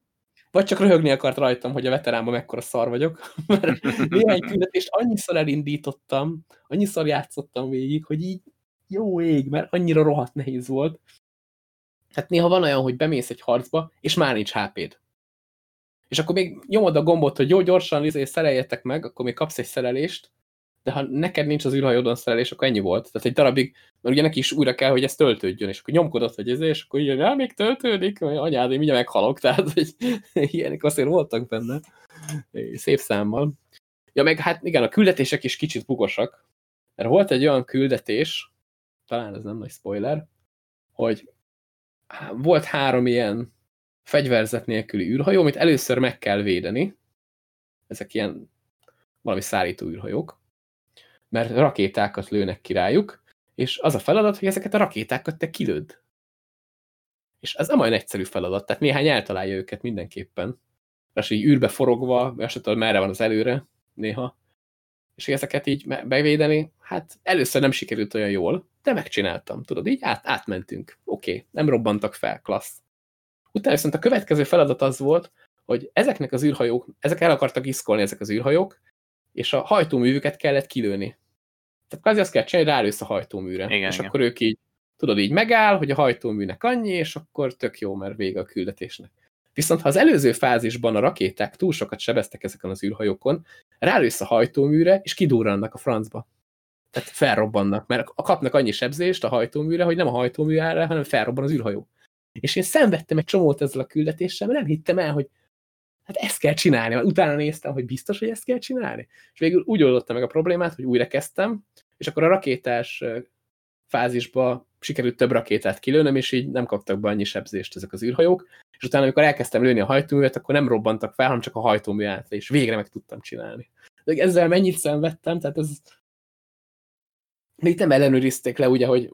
A: Vagy csak röhögni akart rajtam, hogy a veteránban mekkora szar vagyok. <laughs> Mert néhány küldetést annyiszor elindítottam, annyiszor játszottam végig, hogy így jó ég, mert annyira rohadt nehéz volt. Hát néha van olyan, hogy bemész egy harcba, és már nincs HP-d. És akkor még nyomod a gombot, hogy jó, gyorsan izé, szereljetek meg, akkor még kapsz egy szerelést, de ha neked nincs az űrhajódon szerelés, akkor ennyi volt. Tehát egy darabig, mert ugye neki is újra kell, hogy ez töltődjön, és akkor nyomkodott, hogy ez, és akkor így, hát még töltődik, anyád, én mindjárt meghalok, <laughs> tehát hogy ilyenek azért voltak benne, szép számmal. Ja, meg hát igen, a küldetések is kicsit bugosak, mert volt egy olyan küldetés, talán ez nem nagy spoiler, hogy volt három ilyen fegyverzet nélküli űrhajó, amit először meg kell védeni. Ezek ilyen valami szállító űrhajók mert rakétákat lőnek királyuk, és az a feladat, hogy ezeket a rakétákat te kilőd. És ez nem olyan egyszerű feladat, tehát néhány eltalálja őket mindenképpen. És így űrbe forogva, se tudod, merre van az előre, néha. És ezeket így bevédeni, hát először nem sikerült olyan jól, de megcsináltam, tudod, így át, átmentünk. Oké, okay, nem robbantak fel, klassz. Utána viszont a következő feladat az volt, hogy ezeknek az űrhajók, ezek el akartak iszkolni ezek az űrhajók, és a hajtóművüket kellett kilőni. Tehát kvázi azt kell csinálni, hogy rálősz a hajtóműre. Igen, és igen. akkor ők így, tudod, így megáll, hogy a hajtóműnek annyi, és akkor tök jó, mert vége a küldetésnek. Viszont ha az előző fázisban a rakéták túl sokat sebeztek ezeken az űrhajókon, rálősz a hajtóműre, és kidurrannak a francba. Tehát felrobbannak, mert kapnak annyi sebzést a hajtóműre, hogy nem a hajtómű áll hanem felrobban az űrhajó. És én szenvedtem egy csomót ezzel a küldetéssel, mert nem hittem el, hogy hát ezt kell csinálni. Mert utána néztem, hogy biztos, hogy ezt kell csinálni. És végül úgy oldottam meg a problémát, hogy újra kezdtem, és akkor a rakétás fázisba sikerült több rakétát kilőnöm, és így nem kaptak be annyi sebzést ezek az űrhajók. És utána, amikor elkezdtem lőni a hajtóművet, akkor nem robbantak fel, hanem csak a hajtómű állt, és végre meg tudtam csinálni. De ezzel mennyit szenvedtem, tehát ez... Még nem ellenőrizték le, ugye, hogy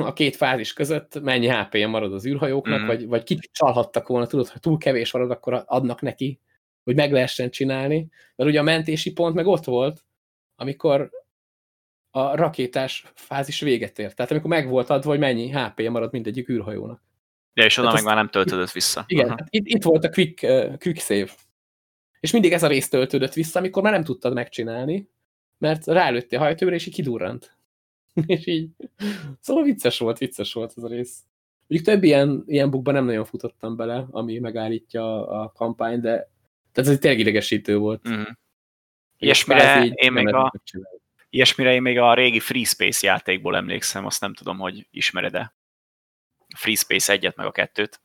A: a két fázis között mennyi HP-je marad az űrhajóknak, mm. vagy, vagy kik csalhattak volna, tudod, ha túl kevés marad, akkor adnak neki, hogy meg lehessen csinálni. Mert ugye a mentési pont meg ott volt, amikor a rakétás fázis véget ért. Tehát amikor meg volt adva, hogy mennyi HP-je marad mindegyik űrhajónak.
B: Ja, és oda meg azt, már nem töltődött vissza.
A: Igen, uh -huh. itt, itt volt a quick, uh, quick save. És mindig ez a rész töltődött vissza, amikor már nem tudtad megcsinálni, mert rálőttél hajtőre, és így kidurrant. <laughs> és így, szóval vicces volt, vicces volt ez a rész. Mondjuk több ilyen, ilyen bukban nem nagyon futottam bele, ami megállítja a kampány, de tehát ez tényleg idegesítő volt. Mm.
B: Ilyesmire én még a, ilyesmire én még a régi Free Space játékból emlékszem, azt nem tudom, hogy ismered-e. Free Space egyet meg a kettőt.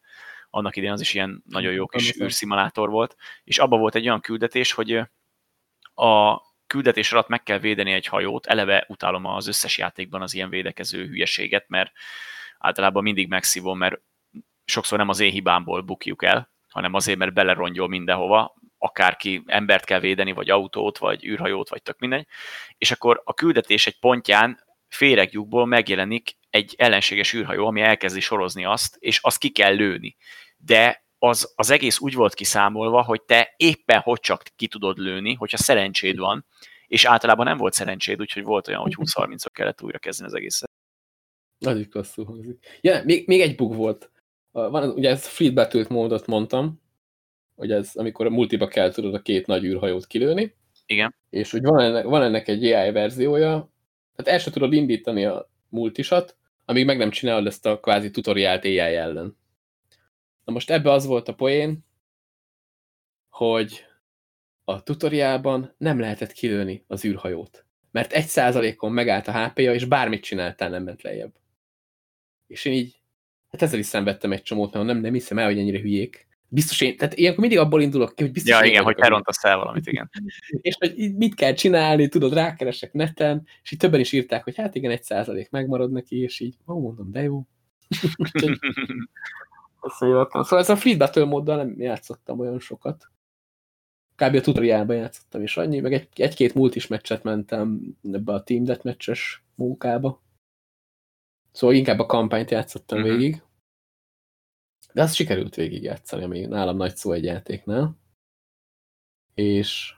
B: Annak idén az is ilyen nagyon jó kis űrszimulátor volt. És abban volt egy olyan küldetés, hogy a küldetés alatt meg kell védeni egy hajót, eleve utálom az összes játékban az ilyen védekező hülyeséget, mert általában mindig megszívom, mert sokszor nem az én hibámból bukjuk el, hanem azért, mert belerongyol mindenhova, akárki embert kell védeni, vagy autót, vagy űrhajót, vagy tök mindegy, és akkor a küldetés egy pontján féregjukból megjelenik egy ellenséges űrhajó, ami elkezdi sorozni azt, és azt ki kell lőni. De az, az egész úgy volt kiszámolva, hogy te éppen hogy csak ki tudod lőni, hogyha szerencséd van, és általában nem volt szerencséd, úgyhogy volt olyan, hogy 20-30-szor kellett újra kezdeni az egészet.
A: Nagyon klasszul hangzik. Ja, még, még egy bug volt. Van, ugye ez free battle módot mondtam, hogy ez amikor a multiba kell tudod a két nagy űrhajót kilőni.
B: Igen.
A: És hogy van ennek, van ennek egy AI verziója, tehát el sem tudod indítani a multisat, amíg meg nem csinálod ezt a kvázi tutoriált AI ellen. Na most ebbe az volt a poén, hogy a tutoriálban nem lehetett kilőni az űrhajót. Mert egy százalékon megállt a HP-ja, és bármit csináltál, nem ment lejjebb. És én így, hát ezzel is szenvedtem egy csomót, mert nem, nem hiszem el, hogy ennyire hülyék. Biztos én, tehát ilyenkor mindig abból indulok ki, hogy biztos
B: Ja, igen, hogy te rontasz el valamit, igen. <laughs>
A: és hogy mit kell csinálni, tudod, rákeresek neten, és így többen is írták, hogy hát igen, egy százalék megmarad neki, és így, ó, mondom, de jó. <laughs> szóval ez a Fleet Battle móddal nem játszottam olyan sokat. Kb. a tutoriálban játszottam is annyi, meg egy-két egy multis meccset mentem ebbe a Team Deathmatch-es munkába. Szóval inkább a kampányt játszottam mhm. -huh. végig. De azt sikerült végig játszani, ami nálam nagy szó egy játéknál. És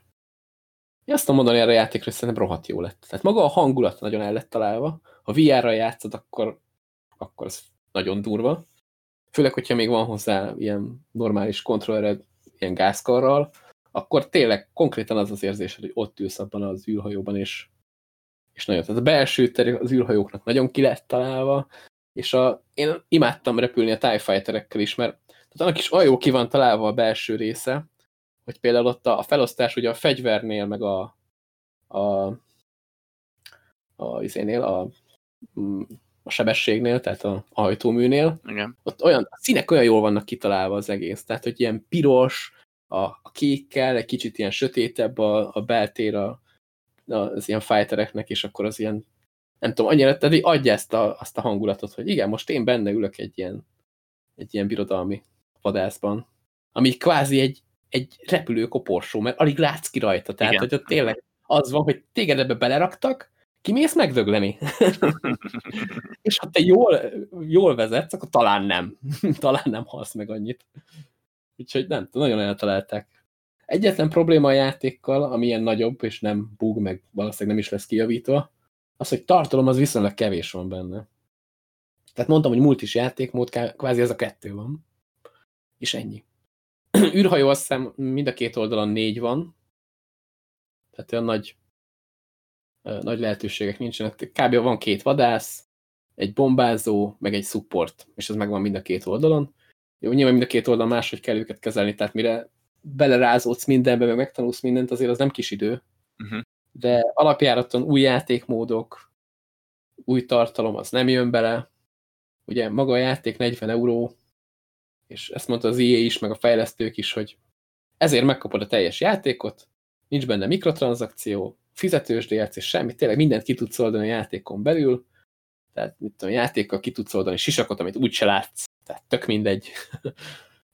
A: én azt mondani erre a játékra, hogy szerintem rohadt jó lett. Tehát maga a hangulat nagyon el lett találva. Ha VR-ra játszod, akkor, akkor az nagyon durva. Főleg, hogyha még van hozzá ilyen normális kontrollered, ilyen gázkarral, akkor tényleg konkrétan az az érzés, hogy ott ülsz abban az űrhajóban, és, és nagyon. Tehát a belső terük az űrhajóknak nagyon ki lett találva, és a, én imádtam repülni a TIE Fighterekkel is, mert tehát annak is olyan jó ki van találva a belső része, hogy például ott a felosztás ugye a fegyvernél, meg a a, a, izénél, a, mm, a sebességnél, tehát a, a hajtóműnél,
B: Igen.
A: ott olyan, a színek olyan jól vannak kitalálva az egész, tehát hogy ilyen piros, a, a kékkel, egy kicsit ilyen sötétebb a, a beltér a, az ilyen fightereknek, és akkor az ilyen, nem tudom, annyira, tehát adja ezt a, azt a hangulatot, hogy igen, most én benne ülök egy ilyen, egy ilyen birodalmi vadászban, ami kvázi egy, egy repülő koporsó, mert alig látsz ki rajta, tehát Igen. hogy ott tényleg az van, hogy téged ebbe beleraktak, kimész megdögleni. <laughs> és ha te jól, jól vezetsz, akkor talán nem. <laughs> talán nem halsz meg annyit. Úgyhogy nem, nagyon eltalálták. Egyetlen probléma a játékkal, ami ilyen nagyobb, és nem bug, meg valószínűleg nem is lesz kijavítva, az, hogy tartalom az viszonylag kevés van benne. Tehát mondtam, hogy multis játékmód, kvázi ez a kettő van. És ennyi. <clears throat> űrhajó azt hiszem mind a két oldalon négy van, tehát olyan nagy, nagy lehetőségek nincsenek. Kb. van két vadász, egy bombázó, meg egy support, és ez megvan mind a két oldalon. Jó, nyilván mind a két oldalon máshogy kell őket kezelni, tehát mire belerázódsz mindenbe, meg megtanulsz mindent, azért az nem kis idő. Uh -huh. De alapjáraton új játékmódok, új tartalom, az nem jön bele. Ugye maga a játék 40 euró, és ezt mondta az EA is, meg a fejlesztők is, hogy ezért megkapod a teljes játékot, nincs benne mikrotranszakció, fizetős DLC, semmi, tényleg mindent ki tudsz oldani a játékon belül, tehát mit tudom, játékkal ki tudsz oldani sisakot, amit úgyse látsz, tehát tök mindegy. <laughs>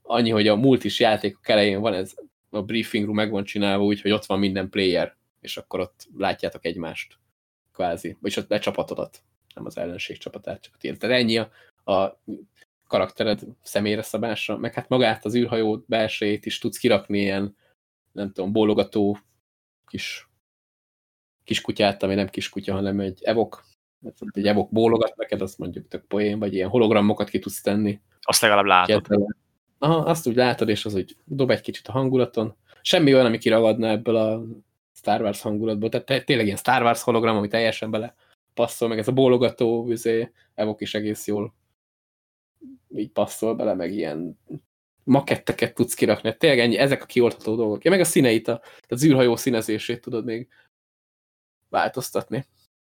A: Annyi, hogy a multis játékok elején van ez, a briefing room meg van csinálva úgy, hogy ott van minden player, és akkor ott látjátok egymást, kvázi, vagyis ott lecsapatodat, nem az ellenség csapatát, csak a Tehát ennyi a, a karaktered személyre szabásra, meg hát magát az űrhajó belsejét is tudsz kirakni ilyen, nem tudom, bólogató kis, kis kutyát, ami nem kis kutya, hanem egy evok, egy evok bólogat neked, azt mondjuk tök poén, vagy ilyen hologramokat ki tudsz tenni.
B: Azt legalább látod.
A: Aha, azt úgy látod, és az úgy dob egy kicsit a hangulaton. Semmi olyan, ami kiragadna ebből a Star Wars hangulatból. Tehát tényleg ilyen Star Wars hologram, ami teljesen bele passzol, meg ez a bólogató üzé, evok is egész jól így passzol bele, meg ilyen maketteket tudsz kirakni. Tényleg ennyi, ezek a kioldható dolgok. Ja, meg a színeit, a, az űrhajó színezését tudod még változtatni.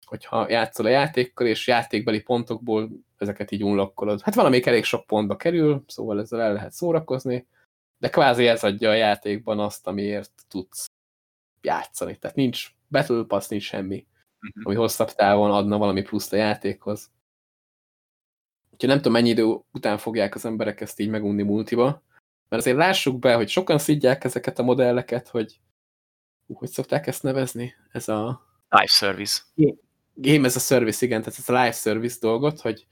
A: Hogyha játszol a játékkal, és játékbeli pontokból ezeket így unlokkolod. Hát valamelyik elég sok pontba kerül, szóval ezzel el lehet szórakozni, de kvázi ez adja a játékban azt, amiért tudsz játszani. Tehát nincs Battle Pass, nincs semmi, mhm. ami hosszabb távon adna valami pluszt a játékhoz. Úgyhogy nem tudom, mennyi idő után fogják az emberek ezt így megunni multiba, mert azért lássuk be, hogy sokan szidják ezeket a modelleket, hogy hogy szokták ezt nevezni? Ez a...
B: Live service.
A: Game as a service, igen, tehát ez a live service dolgot, hogy,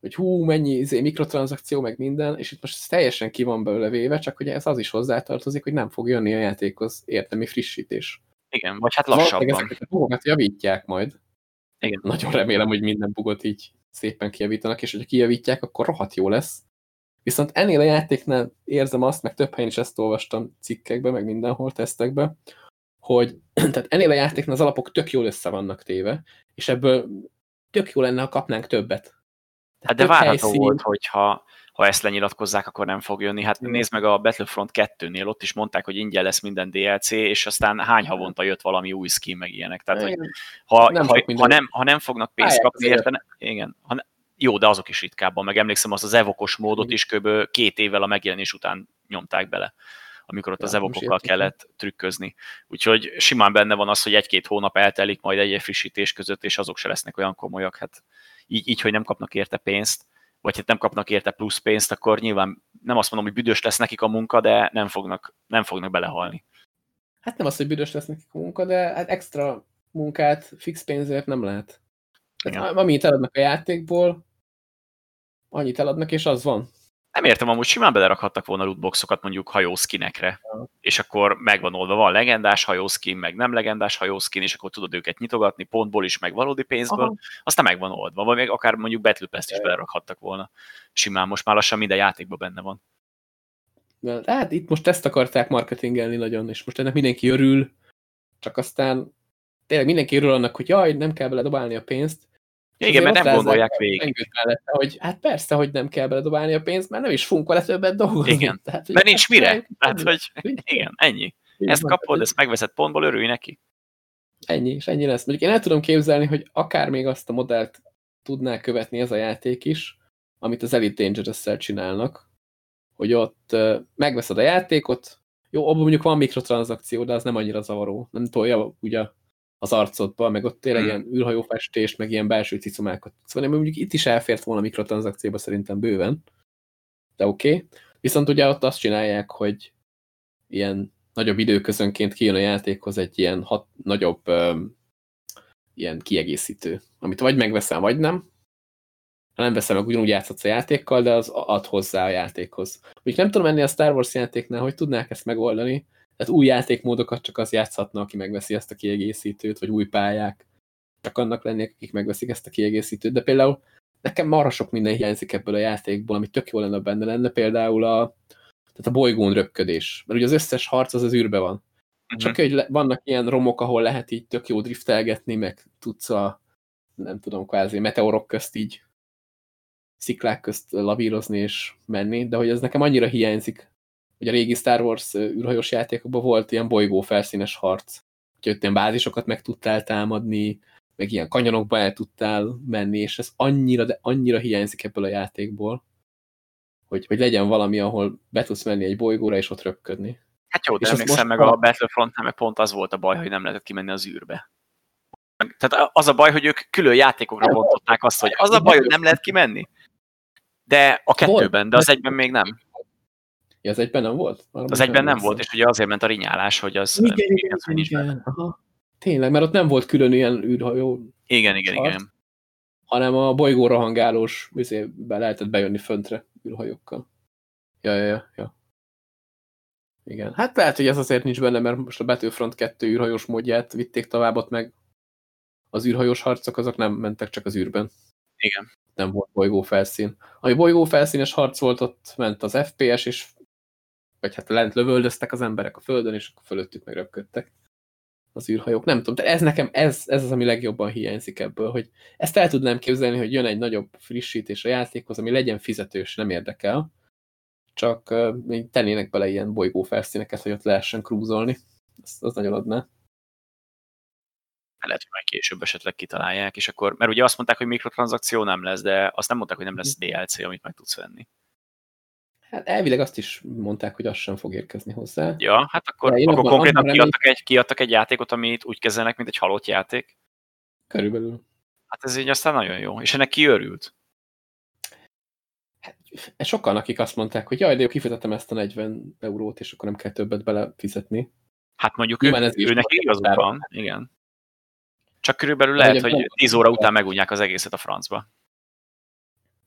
A: hogy hú, mennyi izé, mikrotranszakció, meg minden, és itt most ez teljesen ki van belőle véve, csak hogy ez az is hozzátartozik, hogy nem fog jönni a játékhoz értelmi frissítés.
B: Igen, vagy hát lassabban.
A: Ezeket a javítják majd. Igen. Nagyon remélem, hogy minden bugot így szépen kijavítanak, és hogyha kijavítják, akkor rohadt jó lesz. Viszont ennél a játéknál érzem azt, meg több helyen is ezt olvastam cikkekbe, meg mindenhol, tesztekbe, hogy <clears throat> tehát ennél a játéknál az alapok tök jól össze vannak téve, és ebből tök jó lenne, ha kapnánk többet.
B: Hát de várható helyszín... volt, hogyha ha ezt lenyilatkozzák, akkor nem fog jönni. Hát nézd meg a Battlefront 2-nél, ott is mondták, hogy ingyen lesz minden DLC, és aztán hány havonta jött valami új skin, meg ilyenek. Tehát, hogy ha, nem ha, ha, nem, ha nem fognak pénzt kapni érte, igen, ha ne, jó, de azok is ritkábban, meg emlékszem, az az evokos módot is kb. két évvel a megjelenés után nyomták bele amikor ott ja, az evokokkal kellett trükközni. Úgyhogy simán benne van az, hogy egy-két hónap eltelik majd egy frissítés között, és azok se lesznek olyan komolyak. Hát így, így hogy nem kapnak érte pénzt, vagy hát nem kapnak érte plusz pénzt, akkor nyilván nem azt mondom, hogy büdös lesz nekik a munka, de nem fognak, nem fognak belehalni.
A: Hát nem az, hogy büdös lesz nekik a munka, de hát extra munkát fix pénzért nem lehet. Tehát, amit eladnak a játékból, annyit eladnak, és az van.
B: Nem értem, amúgy simán belerakhattak volna lootboxokat mondjuk hajószkinekre, ja. és akkor megvan oldva, van legendás hajószkin, meg nem legendás hajószkin, és akkor tudod őket nyitogatni pontból is, meg valódi pénzből, Aha. aztán megvan oldva, vagy még akár mondjuk Battle Pass-t is belerakhattak volna. Simán most már lassan minden játékban benne van.
A: Hát itt most ezt akarták marketingelni nagyon, és most ennek mindenki örül, csak aztán tényleg mindenki örül annak, hogy jaj, nem kell beledobálni a pénzt,
B: igen, mert nem gondolják végig.
A: Mellette, hogy hát persze, hogy nem kell beledobálni a pénzt, mert nem is fogunk vele többet dolgozni.
B: Igen, tehát, mert nincs mire. Tehát, hogy igen, ennyi. Ezt kapod, ezt megveszed pontból, örülj neki.
A: Ennyi, és ennyi lesz. Mondjuk én el tudom képzelni, hogy akár még azt a modellt tudná követni ez a játék is, amit az Elite dangerous csinálnak, hogy ott megveszed a játékot, jó, abban mondjuk van mikrotranszakció, de az nem annyira zavaró. Nem tolja ugye az arcodba, meg ott tényleg hmm. ilyen űrhajófestés, meg ilyen belső cicomákat. Szóval mondjuk itt is elfért volna mikrotranszakcióba szerintem bőven, de oké. Okay. Viszont ugye ott azt csinálják, hogy ilyen nagyobb időközönként kijön a játékhoz egy ilyen hat, nagyobb um, ilyen kiegészítő, amit vagy megveszem, vagy nem. Ha nem veszem meg, ugyanúgy játszhatsz a játékkal, de az ad hozzá a játékhoz. Úgy nem tudom enni a Star Wars játéknál, hogy tudnák ezt megoldani, tehát új játékmódokat csak az játszhatna, aki megveszi ezt a kiegészítőt, vagy új pályák. Csak annak lennék, akik megveszik ezt a kiegészítőt. De például nekem marra sok minden hiányzik ebből a játékból, ami tök jó lenne benne lenne. Például a, tehát a bolygón röpködés. Mert ugye az összes harc az az űrbe van. Uh-huh. Csak hogy vannak ilyen romok, ahol lehet így tök jó driftelgetni, meg tudsz a, nem tudom, kvázi meteorok közt így sziklák közt lavírozni és menni, de hogy ez nekem annyira hiányzik hogy a régi Star Wars űrhajós játékokban volt ilyen bolygó felszínes harc. Úgyhogy ilyen bázisokat meg tudtál támadni, meg ilyen kanyonokba el tudtál menni, és ez annyira, de annyira hiányzik ebből a játékból, hogy, hogy legyen valami, ahol be tudsz menni egy bolygóra, és ott röpködni.
B: Hát jó, de emlékszem meg a, a battlefront meg pont az volt a baj, hogy nem lehetett kimenni az űrbe. Tehát az a baj, hogy ők külön játékokra bontották azt, hogy az a baj, hogy nem lehet kimenni. De a kettőben, de az egyben még nem.
A: Ja, az egyben nem volt?
B: Arra az egyben nem volt, és ugye azért ment a rinyálás, hogy az...
A: Igen, igen, igen, igen. Aha. Tényleg, mert ott nem volt külön ilyen űrhajó.
B: Igen, igen, szart, igen.
A: Hanem a bolygó rohangálós be lehetett bejönni föntre űrhajókkal. Ja, ja, ja, ja. Igen. Hát lehet, hogy ez azért nincs benne, mert most a Battlefront 2 űrhajós módját vitték tovább, ott meg az űrhajós harcok azok nem mentek csak az űrben.
B: Igen.
A: Nem volt bolygó felszín. Ami bolygó felszínes harc volt, ott ment az FPS, és vagy hát lent lövöldöztek az emberek a földön, és akkor fölöttük meg röpködtek az űrhajók. Nem tudom, de ez nekem, ez, ez az, ami legjobban hiányzik ebből, hogy ezt el tudnám képzelni, hogy jön egy nagyobb frissítés a játékhoz, ami legyen fizetős, nem érdekel, csak uh, tennének bele ilyen bolygó felszíneket, hogy ott lehessen krúzolni. Az, az nagyon adná.
B: Lehet, hogy majd később esetleg kitalálják, és akkor, mert ugye azt mondták, hogy mikrotranszakció nem lesz, de azt nem mondták, hogy nem lesz mhm. DLC, amit meg tudsz venni.
A: Hát elvileg azt is mondták, hogy az sem fog érkezni hozzá.
B: Ja, hát akkor, akkor abban, konkrétan abban kiadtak, remény... egy, kiadtak egy játékot, amit úgy kezelnek, mint egy halott játék.
A: Körülbelül.
B: Hát ez így aztán nagyon jó. És ennek ki örült?
A: Hát, sokan, akik azt mondták, hogy jaj, de jó, kifizetem ezt a 40 eurót, és akkor nem kell többet belefizetni.
B: Hát mondjuk ő, ez őnek igazuk van, igen. Csak körülbelül lehet, hogy 10 óra után megunják az egészet a francba.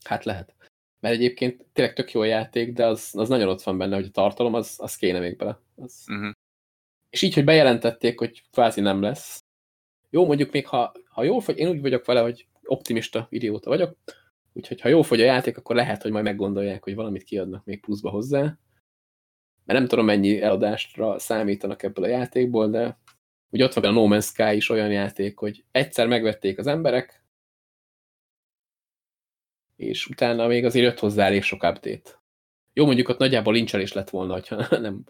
A: Hát lehet. Mert egyébként tényleg tök jó játék, de az, az nagyon ott van benne, hogy a tartalom, az, az kéne még bele. Az... Uh -huh. És így, hogy bejelentették, hogy kvázi nem lesz. Jó, mondjuk még ha, ha jól fogy, én úgy vagyok vele, hogy optimista idióta vagyok, úgyhogy ha jól fogy a játék, akkor lehet, hogy majd meggondolják, hogy valamit kiadnak még pluszba hozzá. Mert nem tudom, mennyi eladásra számítanak ebből a játékból, de úgy ott van a No Man's Sky is olyan játék, hogy egyszer megvették az emberek, és utána még azért jött hozzá elég sok update. Jó, mondjuk ott nagyjából lincselés lett volna, ha <laughs> nem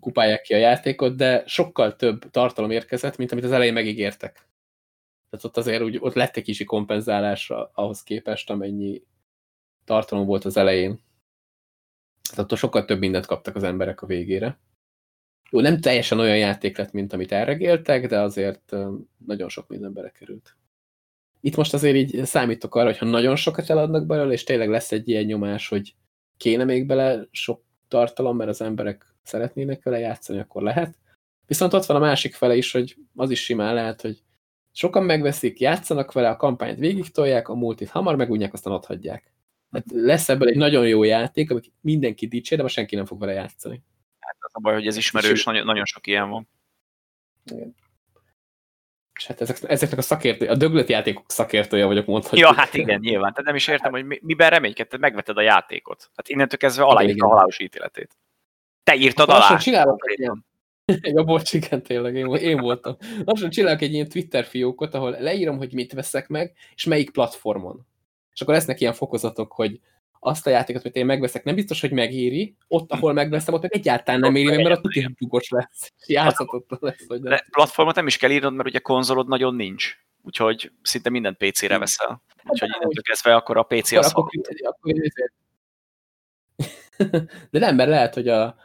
A: kupálják ki a játékot, de sokkal több tartalom érkezett, mint amit az elején megígértek. Tehát ott azért úgy, ott lett egy kicsi kompenzálás ahhoz képest, amennyi tartalom volt az elején. Tehát ott sokkal több mindent kaptak az emberek a végére. Jó, nem teljesen olyan játék lett, mint amit elregéltek, de azért nagyon sok minden belekerült. Itt most azért így számítok arra, hogy ha nagyon sokat eladnak belőle, és tényleg lesz egy ilyen nyomás, hogy kéne még bele sok tartalom, mert az emberek szeretnének vele játszani, akkor lehet. Viszont ott van a másik fele is, hogy az is simán lehet, hogy sokan megveszik, játszanak vele, a kampányt végig tolják, a multit hamar megújják, aztán ott hagyják. Hát lesz ebből egy nagyon jó játék, amit mindenki dicsér, de most senki nem fog vele játszani.
B: Hát az a baj, hogy ez ismerős, nagyon, nagyon sok ilyen van.
A: Igen. És hát ezek, ezeknek a szakértő, a döglött játékok szakértője vagyok, mondhatjuk.
B: Ja, hát igen, nyilván. Tehát nem is értem, hogy miben reménykedted, megveted a játékot. Hát innentől kezdve aláírta a halálos ítéletét. Te írtad
A: Lassan
B: alá.
A: csinálok egy ilyen, <laughs> ja, bocs, igen, tényleg, én, én voltam. Lassan csinálok egy ilyen Twitter fiókot, ahol leírom, hogy mit veszek meg, és melyik platformon. És akkor lesznek ilyen fokozatok, hogy azt a játékot, amit én megveszek, nem biztos, hogy megéri, ott, ahol megveszem, ott meg egyáltalán nem éri meg, mert ott tuti dugos lesz. Játszhatatlan lesz. Hogy nem.
B: De platformot nem is kell írnod, mert ugye konzolod nagyon nincs. Úgyhogy szinte minden PC-re veszel. Úgyhogy innentől kezdve akkor a PC az
A: akkor, akkor, <laughs> De nem, mert lehet, hogy a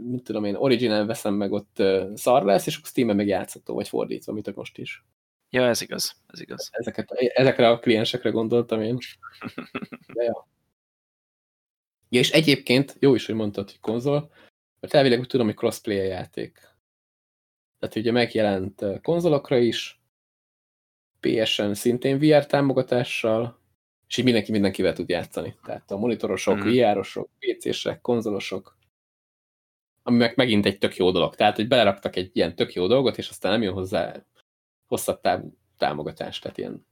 A: mit tudom én, Original veszem meg ott szar lesz, és akkor Steam-en meg játszható, vagy fordítva, mint most is.
B: Ja, ez igaz, ez igaz.
A: Ezeket, ezekre a kliensekre gondoltam én. <laughs> De ja. Ja. és egyébként, jó is, hogy mondtad, hogy konzol, mert elvileg úgy tudom, hogy crossplay a játék. Tehát ugye megjelent konzolokra is, PSN szintén VR támogatással, és így mindenki mindenkivel tud játszani. Tehát a monitorosok, mm. VR-osok, PC-sek, konzolosok, ami meg megint egy tök jó dolog. Tehát, hogy beleraktak egy ilyen tök jó dolgot, és aztán nem jön hozzá hosszabb távú támogatás. Tehát ilyen,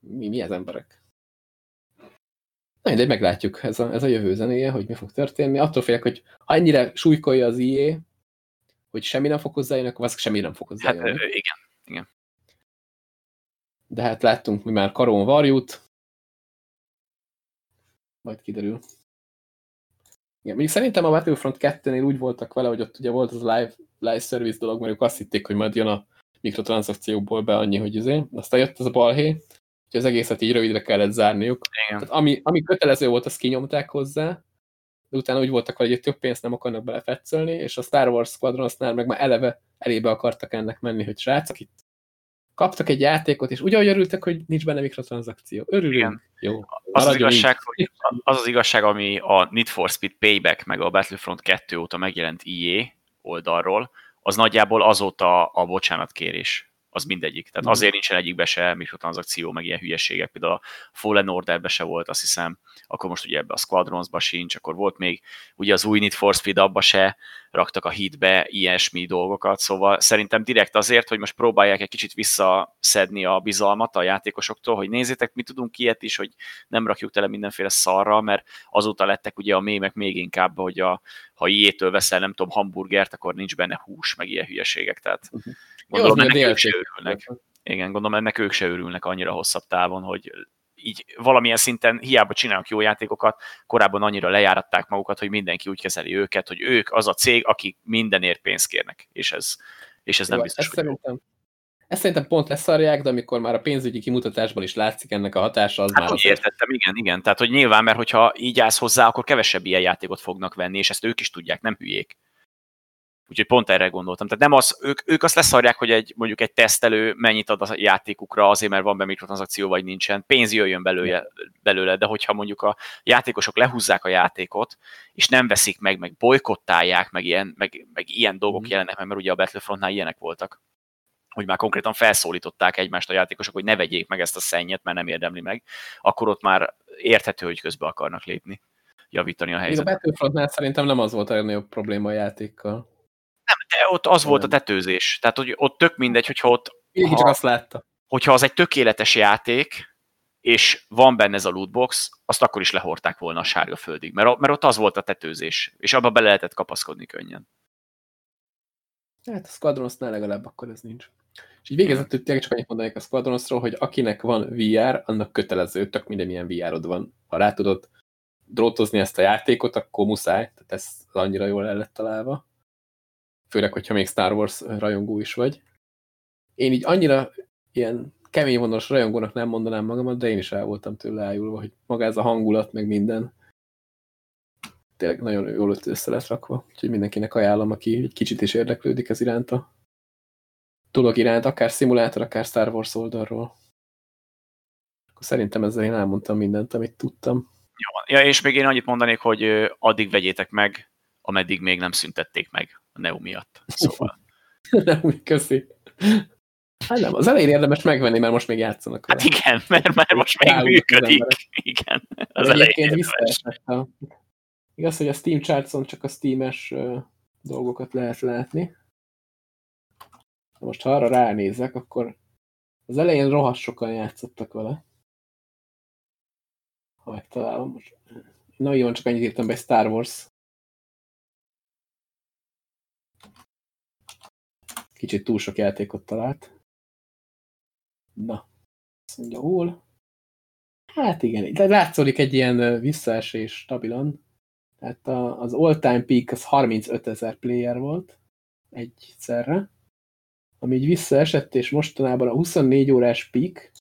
A: mi, mi az emberek? Na, de meglátjuk, ez a, ez a jövő zenéje, hogy mi fog történni. Attól félek, hogy ha ennyire súlykolja az IE, hogy semmi nem fog hozzájönni, akkor az semmi nem fog hozzájönni.
B: Hát igen, igen.
A: De hát láttunk mi már Karon Varjút, majd kiderül. Igen, még szerintem a Battlefront 2-nél úgy voltak vele, hogy ott ugye volt az live, live service dolog, mert ők azt hitték, hogy majd jön a mikrotranszakciókból be annyi, hogy izé. Aztán jött ez a balhé, hogy az egészet így rövidre kellett zárniuk.
B: Igen.
A: Tehát ami, ami kötelező volt, azt kinyomták hozzá, de utána úgy voltak, hogy több pénzt nem akarnak belefetszölni, és a Star Wars Squadronsnál meg már eleve elébe akartak ennek menni, hogy srácok, itt kaptak egy játékot, és úgy, ahogy örültek, hogy nincs benne mikrotranszakció. Örülünk. Igen. Jó.
B: Az az, igazság, hogy az az igazság, ami a Need for Speed Payback meg a Battlefront 2 óta megjelent IE oldalról, az nagyjából azóta a bocsánatkérés az mindegyik. Tehát azért nincsen egyikbe se mikrotranszakció, meg ilyen hülyeségek, például a Fallen Orderbe se volt, azt hiszem, akkor most ugye ebbe a Squadronsba sincs, akkor volt még ugye az új Need for Speed abba se raktak a hitbe ilyesmi dolgokat, szóval szerintem direkt azért, hogy most próbálják egy kicsit visszaszedni a bizalmat a játékosoktól, hogy nézzétek, mi tudunk ilyet is, hogy nem rakjuk tele mindenféle szarra, mert azóta lettek ugye a mémek még inkább, hogy a, ha ilyétől veszel, nem tudom, hamburgert, akkor nincs benne hús, meg ilyen hülyeségek, tehát uh-huh. Gondolom, Jó, ennek ők se örülnek. Igen, gondolom, ennek ők se örülnek annyira hosszabb távon, hogy így valamilyen szinten hiába csinálnak jó játékokat, korábban annyira lejáratták magukat, hogy mindenki úgy kezeli őket, hogy ők az a cég, akik mindenért pénzt kérnek, és ez, és ez nem jó, biztos,
A: hogy szerintem, ezt szerintem pont leszarják, de amikor már a pénzügyi kimutatásból is látszik ennek a hatása, az
B: hát
A: már...
B: Hát értettem, igen, igen. Tehát, hogy nyilván, mert hogyha így állsz hozzá, akkor kevesebb ilyen játékot fognak venni, és ezt ők is tudják, nem hülyék. Úgyhogy pont erre gondoltam. Tehát nem az, ők, ők azt leszarják, hogy egy, mondjuk egy tesztelő mennyit ad a játékukra azért, mert van be mikrotranszakció, vagy nincsen. Pénz jöjjön belőle, belőle, de hogyha mondjuk a játékosok lehúzzák a játékot, és nem veszik meg, meg bolykottálják, meg ilyen, meg, meg ilyen dolgok mm. jelennek meg, mert ugye a Battlefrontnál ilyenek voltak hogy már konkrétan felszólították egymást a játékosok, hogy ne vegyék meg ezt a szennyet, mert nem érdemli meg, akkor ott már érthető, hogy közbe akarnak lépni, javítani a helyzetet.
A: a Battlefrontnál szerintem nem az volt a legnagyobb probléma a játékkal.
B: De ott az volt a tetőzés. Tehát, hogy ott tök mindegy, hogyha ott...
A: Én csak azt látta.
B: Hogyha az egy tökéletes játék, és van benne ez a lootbox, azt akkor is lehorták volna a sárga földig, mert, mert ott az volt a tetőzés, és abba be lehetett kapaszkodni könnyen.
A: Hát a Squadronsnál legalább akkor ez nincs. És így végezetül tényleg csak annyit mondanék a Squadronsról, hogy akinek van VR, annak kötelező, tök minden ilyen VR-od van. Ha rá tudod drótozni ezt a játékot, akkor muszáj, tehát ez annyira jól el lett találva főleg, hogyha még Star Wars rajongó is vagy. Én így annyira ilyen kemény vonalas rajongónak nem mondanám magamat, de én is el voltam tőle ájulva, hogy maga ez a hangulat, meg minden tényleg nagyon jól össze lett rakva. Úgyhogy mindenkinek ajánlom, aki egy kicsit is érdeklődik ez iránt a dolog iránt, akár szimulátor, akár Star Wars oldalról. szerintem ezzel én elmondtam mindent, amit tudtam.
B: Ja, és még én annyit mondanék, hogy addig vegyétek meg, ameddig még nem szüntették meg a Neo miatt. Szóval. <laughs>
A: nem úgy köszi. Hát nem, az elején érdemes megvenni, mert most még játszanak.
B: Hát igen, mert már most még működik. Igen, az elején a...
A: Igaz, hogy a Steam Chartson csak a Steam-es uh, dolgokat lehet látni. Most ha arra ránézek, akkor az elején rohadt sokan játszottak vele. Ha megtalálom most. Na, van, csak annyit írtam be, Star Wars. Kicsit túl sok játékot talált. Na, azt mondja, hol? Hát igen, de látszódik egy ilyen visszaesés stabilan. Tehát az all-time peak az 35 ezer player volt egyszerre, ami így visszaesett, és mostanában a 24 órás peak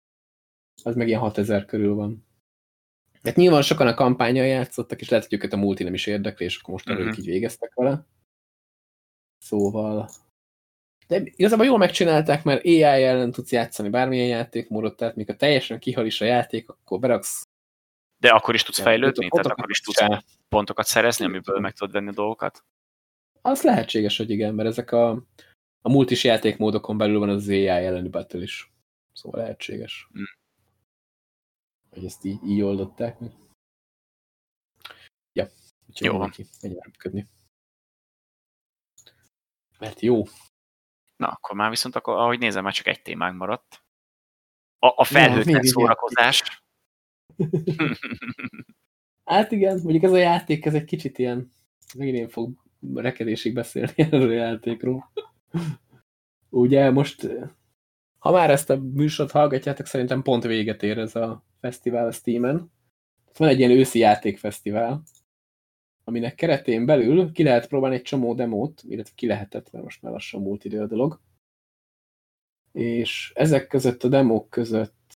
A: az meg ilyen 6 ezer körül van. Tehát nyilván sokan a kampányjal játszottak, és lehet, hogy őket a multi nem is érdekli, és akkor most uh -huh. ők így végeztek vele. Szóval de igazából jól megcsinálták, mert AI ellen tudsz játszani bármilyen játékmódot, tehát mikor teljesen kihal is a játék, akkor beraksz.
B: De akkor is tudsz fejlődni? Tehát akkor is tudsz pontokat szerezni, amiből meg tudod venni a dolgokat?
A: Az lehetséges, hogy igen, mert ezek a, a multis játékmódokon belül van az AI elleni battle is. Szóval lehetséges. Hmm. Hogy ezt így, így oldották meg. Ja, úgyhogy jó van. Ki, Mert jó.
B: Na, akkor már viszont, akkor, ahogy nézem, már csak egy témánk maradt. A, a felhőtlen ja, szórakozás. <laughs>
A: hát igen, mondjuk ez a játék, ez egy kicsit ilyen, megint én fog rekedésig beszélni <laughs> erről a játékról. <laughs> Ugye most, ha már ezt a műsort hallgatjátok, szerintem pont véget ér ez a fesztivál a Steam-en. Van egy ilyen őszi játékfesztivál, aminek keretén belül ki lehet próbálni egy csomó demót, illetve ki lehetett, mert most már lassan múlt idő a dolog. És ezek között a demók között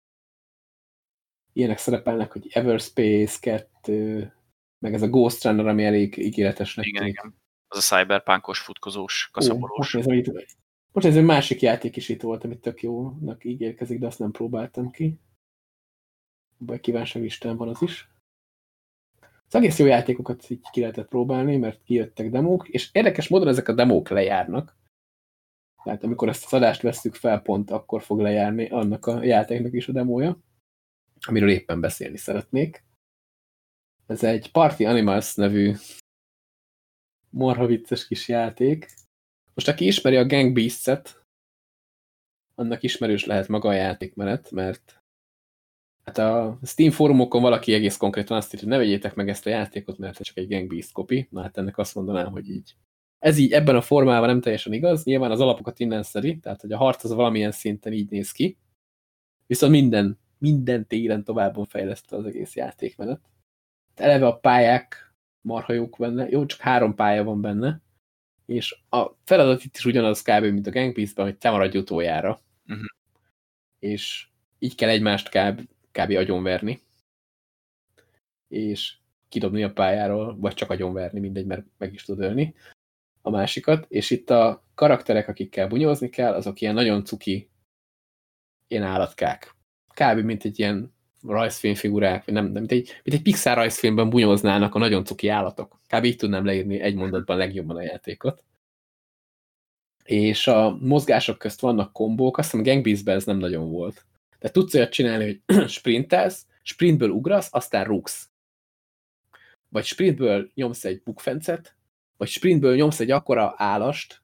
A: ilyenek szerepelnek, hogy Everspace 2, meg ez a Ghost Runner, ami elég ígéretesnek
B: igen, igen. Az a cyberpunkos, futkozós, kaszabolós.
A: most nézem, itt, most ez egy másik játék is itt volt, amit tök jónak ígérkezik, de azt nem próbáltam ki. Baj, kívánság Isten van az is. Az egész jó játékokat így ki lehetett próbálni, mert kijöttek demók, és érdekes módon ezek a demók lejárnak. Tehát amikor ezt az adást vesztük fel, pont akkor fog lejárni annak a játéknak is a demója, amiről éppen beszélni szeretnék. Ez egy Party Animals nevű morha vicces kis játék. Most aki ismeri a Gang Beasts-et, annak ismerős lehet maga a játékmenet, mert Hát a Steam fórumokon valaki egész konkrétan azt írja, hogy ne vegyétek meg ezt a játékot, mert ez csak egy Gang Beast copy. Na hát ennek azt mondanám, hogy így. Ez így ebben a formában nem teljesen igaz. Nyilván az alapokat innen szedi, tehát hogy a harc az valamilyen szinten így néz ki. Viszont minden, minden téren továbbon fejlesztve az egész játékmenet. Eleve a pályák marha jók benne. Jó, csak három pálya van benne. És a feladat itt is ugyanaz kb. mint a Gang Beast-ben, hogy te maradj utoljára. Uh -huh. És így kell egymást kb kb. agyonverni, és kidobni a pályáról, vagy csak agyonverni, mindegy, mert meg is tud ölni a másikat, és itt a karakterek, akikkel bunyózni kell, azok ilyen nagyon cuki ilyen állatkák. Kb. mint egy ilyen rajzfilmfigurák, vagy nem, nem mint, egy, mint egy Pixar rajzfilmben bunyóznának a nagyon cuki állatok. Kb. így tudnám leírni egy mondatban legjobban a játékot. És a mozgások közt vannak kombók, azt hiszem Gang ez nem nagyon volt. De tudsz olyat csinálni, hogy <clears throat> sprintelsz, sprintből ugrasz, aztán rúgsz. Vagy sprintből nyomsz egy bukfencet, vagy sprintből nyomsz egy akkora állast,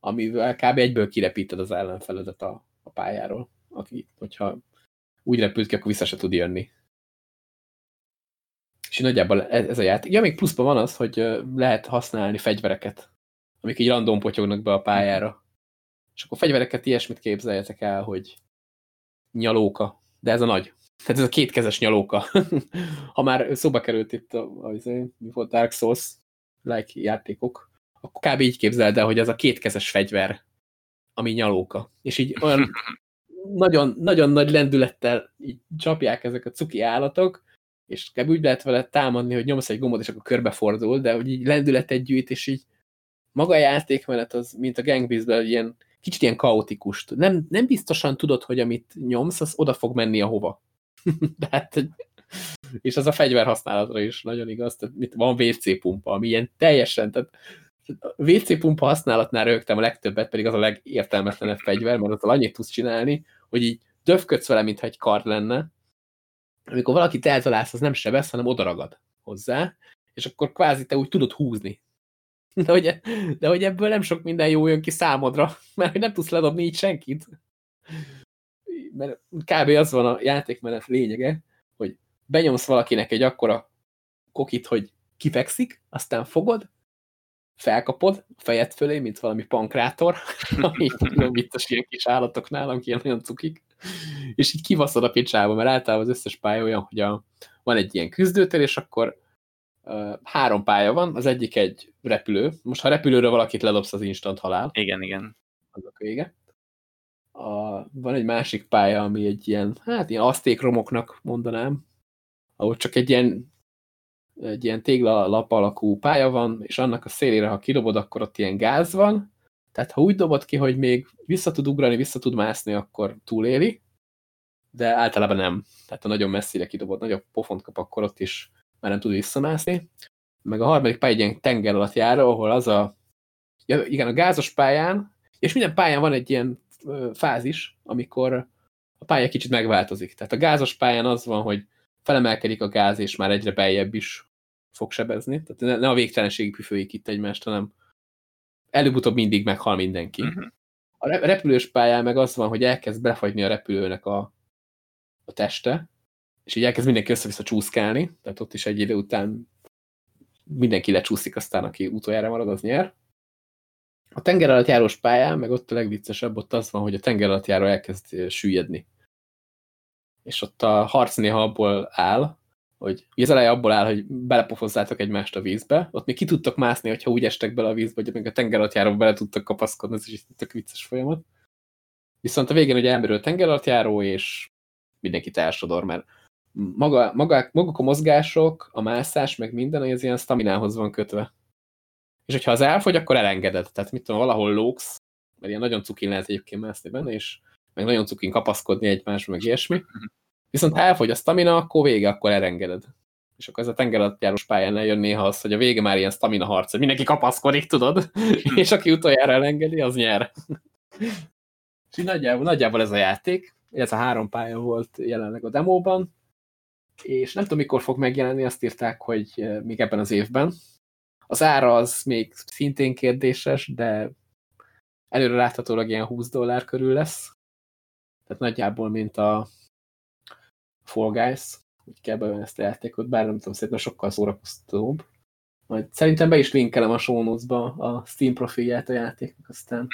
A: amivel kb. egyből kirepíted az ellenfeledet a, a pályáról, aki, hogyha úgy repült ki, akkor vissza se tud jönni. És nagyjából ez, ez a játék. Ja, még pluszban van az, hogy lehet használni fegyvereket, amik így random potyognak be a pályára. És akkor fegyvereket ilyesmit képzeljetek el, hogy nyalóka, de ez a nagy. Tehát ez a kétkezes nyalóka. <laughs> ha már szóba került itt a, a, a mi volt Dark Souls like játékok, akkor kb. így képzeld el, hogy ez a kétkezes fegyver, ami nyalóka. És így olyan <laughs> nagyon, nagyon nagy lendülettel így csapják ezek a cuki állatok, és kb. úgy lehet vele támadni, hogy nyomsz egy gombot, és akkor körbefordul, de hogy így lendületet gyűjt, és így maga a játékmenet az, mint a Gang Beast-ben, ilyen kicsit ilyen kaotikus. Nem, nem biztosan tudod, hogy amit nyomsz, az oda fog menni ahova. <laughs> De hát, és az a fegyver használatra is nagyon igaz, tehát mit, van WC pumpa, ami ilyen teljesen, tehát WC pumpa használatnál rögtem a legtöbbet, pedig az a legértelmetlenebb fegyver, mert azzal annyit tudsz csinálni, hogy így döfködsz vele, mintha egy kard lenne. Amikor valakit eltalálsz, az nem sebesz, hanem odaragad hozzá, és akkor kvázi te úgy tudod húzni. <laughs> De hogy, de hogy ebből nem sok minden jó jön ki számodra, <laughs> mert hogy nem tudsz ledobni így senkit. Mert kb. az van a játékmenet lényege, hogy benyomsz valakinek egy akkora kokit, hogy kifekszik, aztán fogod, felkapod a fejed fölé, mint valami pankrátor, <laughs> ami nagyon vicces ilyen kis állatok nálam, ilyen nagyon cukik, és így kivaszod a picsába, mert általában az összes pálya olyan, hogy a, van egy ilyen küzdőtér, és akkor három pálya van, az egyik egy repülő. Most ha repülőre valakit ledobsz, az instant halál.
B: Igen, igen.
A: Az a vége. A, van egy másik pálya, ami egy ilyen, hát ilyen aszték romoknak mondanám, ahol csak egy ilyen egy ilyen téglalap alakú pálya van, és annak a szélére, ha kidobod, akkor ott ilyen gáz van, tehát ha úgy dobod ki, hogy még vissza tud ugrani, vissza tud mászni, akkor túléli, de általában nem. Tehát ha nagyon messzire kidobod, nagyobb pofont kap, akkor ott is már nem tud visszamászni. Meg a harmadik pálya egy ilyen tenger alatt jár, ahol az a, ja, igen, a gázos pályán, és minden pályán van egy ilyen fázis, amikor a pálya kicsit megváltozik. Tehát a gázos pályán az van, hogy felemelkedik a gáz, és már egyre beljebb is fog sebezni. Tehát ne, ne a végtelenségig püfőjük itt egymást, hanem előbb-utóbb mindig meghal mindenki. Uh mhm. -huh. A repülős pályán meg az van, hogy elkezd befagyni a repülőnek a, a teste, és így elkezd mindenki össze-vissza csúszkálni, tehát ott is egy idő után mindenki lecsúszik, aztán aki utoljára marad, az nyer. A tenger alatt járós pályán, meg ott a legviccesebb, ott az van, hogy a tenger alatt járó elkezd süllyedni és ott a harc néha abból áll, hogy az eleje abból áll, hogy belepofozzátok egymást a vízbe, ott még ki tudtok mászni, hogyha úgy estek bele a vízbe, hogy még a tengeralattjáróba bele tudtak kapaszkodni, ez is egy tök vicces folyamat. Viszont a végén ugye elmerül a tengeralattjáró, és mindenkit elsodor, mert maga, maga, maguk a mozgások, a mászás, meg minden, az ilyen staminához van kötve. És hogyha az elfogy, akkor elengeded. Tehát mit tudom, valahol lóksz, mert ilyen nagyon cukin lehet egyébként mászni benne, és meg nagyon cukin kapaszkodni egymásba, meg ilyesmi. Viszont ha elfogy a stamina, akkor vége, akkor elengeded. És akkor ez a tengeralattjárós pályán eljön néha az, hogy a vége már ilyen stamina harc, hogy mindenki kapaszkodik, tudod? <laughs> És aki utoljára elengedi, az nyer. és így nagyjából, nagyjából ez a játék. Ez a három pálya volt jelenleg a demóban. És nem tudom, mikor fog megjelenni, azt írták, hogy még ebben az évben. Az ára az még szintén kérdéses, de előre láthatólag ilyen 20 dollár körül lesz. Tehát nagyjából, mint a Fall Guys, úgy kell bevenni ezt a játékot, bár nem tudom, szerintem sokkal szórakoztatóbb. Majd szerintem be is linkelem a show a Steam profilját a játéknak, aztán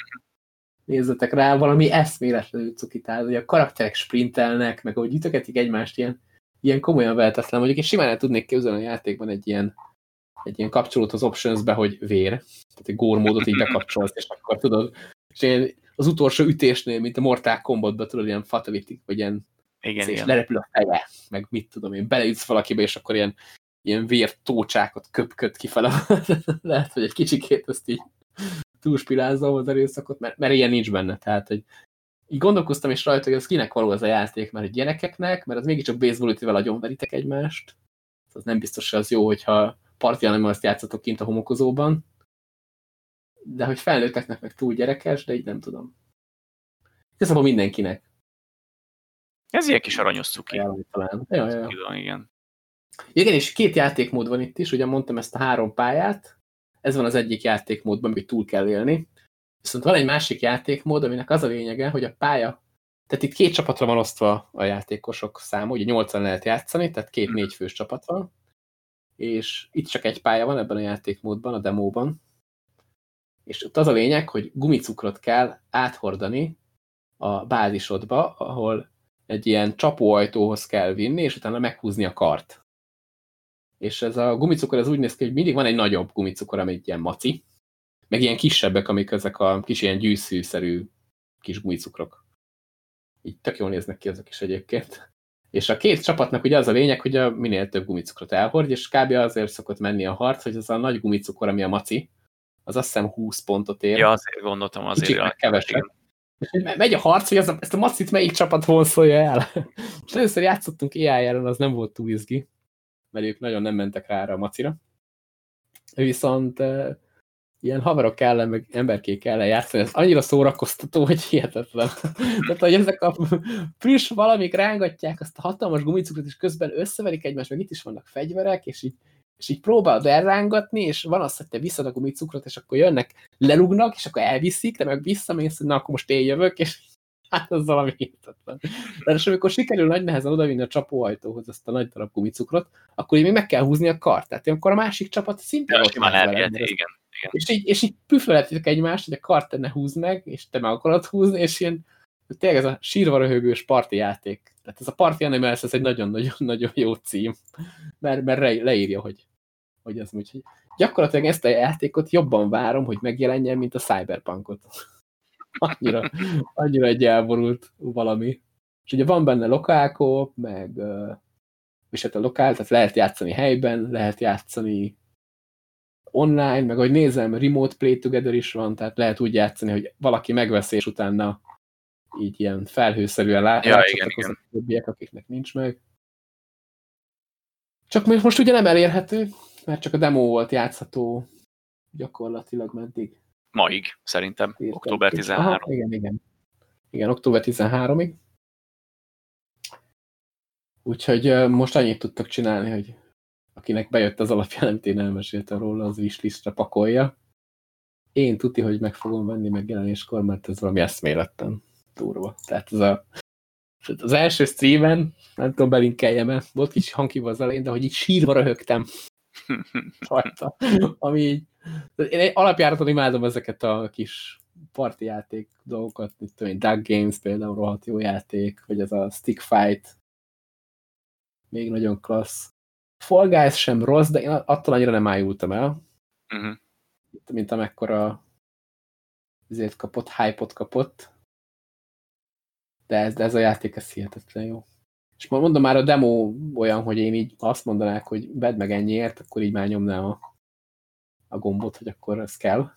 A: nézzetek rá, valami eszméletlenül cukitál, hogy a karakterek sprintelnek, meg ahogy ütögetik egymást, ilyen, ilyen komolyan vehetetlen. Mondjuk én simán el tudnék képzelni a játékban egy ilyen, egy ilyen kapcsolót az options-be, hogy vér. Tehát egy gore módot így bekapcsolsz, és akkor tudod, és én az utolsó ütésnél, mint a Mortal Kombatban, tudod, ilyen fatality, vagy ilyen
B: igen,
A: és
B: igen.
A: lerepül a feje, meg mit tudom én, beleütsz valakibe, és akkor ilyen, ilyen vértócsákat köpköd kifele. <laughs> Lehet, hogy egy kicsikét ezt így túlspilázom az erőszakot, mert, mert ilyen nincs benne. Tehát, hogy így gondolkoztam is rajta, hogy ez kinek való az a játék, mert a gyerekeknek, mert az mégiscsak baseball ütővel agyonveritek egymást. Az nem biztos, hogy az jó, hogyha nem azt játszatok kint a homokozóban de hogy felnőtteknek meg túl gyerekes, de így nem tudom. Igazából mindenkinek.
B: Ez ilyen kis aranyos cuki.
A: Talán. Ja, ja, ja.
B: igen.
A: Igen, és két játékmód van itt is, ugye mondtam ezt a három pályát, ez van az egyik játékmódban, amit túl kell élni. Viszont van egy másik játékmód, aminek az a lényege, hogy a pálya, tehát itt két csapatra van osztva a játékosok száma, ugye nyolcan lehet játszani, tehát két négy fős csapat van, és itt csak egy pálya van ebben a játékmódban, a demóban, és ott az a lényeg, hogy gumicukrot kell áthordani a bázisodba, ahol egy ilyen csapóajtóhoz kell vinni, és utána meghúzni a kart. És ez a gumicukor az úgy néz ki, hogy mindig van egy nagyobb gumicukor, ami egy ilyen maci, meg ilyen kisebbek, amik ezek a kis ilyen gyűszűszerű kis gumicukrok. Így tök jól néznek ki azok is egyébként. És a két csapatnak ugye az a lényeg, hogy a minél több gumicukrot elhordj, és kb. azért szokott menni a harc, hogy az a nagy gumicukor, ami a maci, az azt hiszem 20 pontot ér.
B: Ja, azért gondoltam azért.
A: Kicsiknek kevesebb. Megy a harc, hogy az a, ezt a macit melyik csapat vonszolja el. <laughs> Most először játszottunk ai az nem volt túl izgi, mert ők nagyon nem mentek rá a macira. Viszont uh, ilyen haverok ellen, meg emberkék ellen játszani, ez annyira szórakoztató, hogy hihetetlen. Tehát, hogy ezek a friss valamik rángatják azt a hatalmas gumicukrot, és közben összeverik egymást, meg itt is vannak fegyverek, és így és így próbálod elrángatni, és van az, hogy te visszad a gumicukrot, és akkor jönnek, lelugnak, és akkor elviszik, de meg visszamész, hogy na, akkor most én jövök, és hát az valami hihetetlen. De és amikor sikerül nagy nehezen odavinni a csapóajtóhoz ezt a nagy darab gumicukrot, akkor így még meg kell húzni a kart. Tehát akkor a másik csapat szintén
B: ja, ott elvihet, igen,
A: És így, és így püföletitek egymást, hogy a kart ne húz meg, és te meg akarod húzni, és ilyen tényleg ez a sírva röhögős parti játék. Tehát ez a Party Animals, ez egy nagyon-nagyon jó cím, mert, mert leírja, hogy hogy az úgy, gyakorlatilag ezt a játékot jobban várom, hogy megjelenjen, mint a Cyberpunkot. <laughs> annyira, annyira egy elborult valami. És ugye van benne lokálkó, meg és hát a lokál, tehát lehet játszani helyben, lehet játszani online, meg ahogy nézem, remote play together is van, tehát lehet úgy játszani, hogy valaki megveszi, és utána így ilyen felhőszerűen látják ja, igen, igen. a többiek, akiknek nincs meg. Csak most ugye nem elérhető, mert csak a demo volt játszható gyakorlatilag meddig.
B: Maig, szerintem. Értem. Október 13. Aha,
A: igen, igen. Igen, október 13-ig. Úgyhogy most annyit tudtak csinálni, hogy akinek bejött az alapjelent, én elmeséltem róla, az wishlistre pakolja. Én tuti, hogy meg fogom venni megjelenéskor, mert ez valami eszméletten durva. Tehát ez a, az első streamen, nem tudom belinkeljem -e, volt kicsi hangkívó az elején, de hogy így sírva röhögtem rajta. Ami így, én alapjáraton imádom ezeket a kis parti játék dolgokat, mint tudom Duck Games például rohadt jó játék, vagy ez a Stick Fight, még nagyon klassz. Fall Guys sem rossz, de én attól annyira nem ájultam el, uh mhm. -huh. mint amekkora ezért kapott, hype-ot kapott. De ez, de ez a játék, ez hihetetlen jó. És mondom már a demo olyan, hogy én így azt mondanák, hogy vedd meg ennyiért, akkor így már nyomnám a, a gombot, hogy akkor ez kell.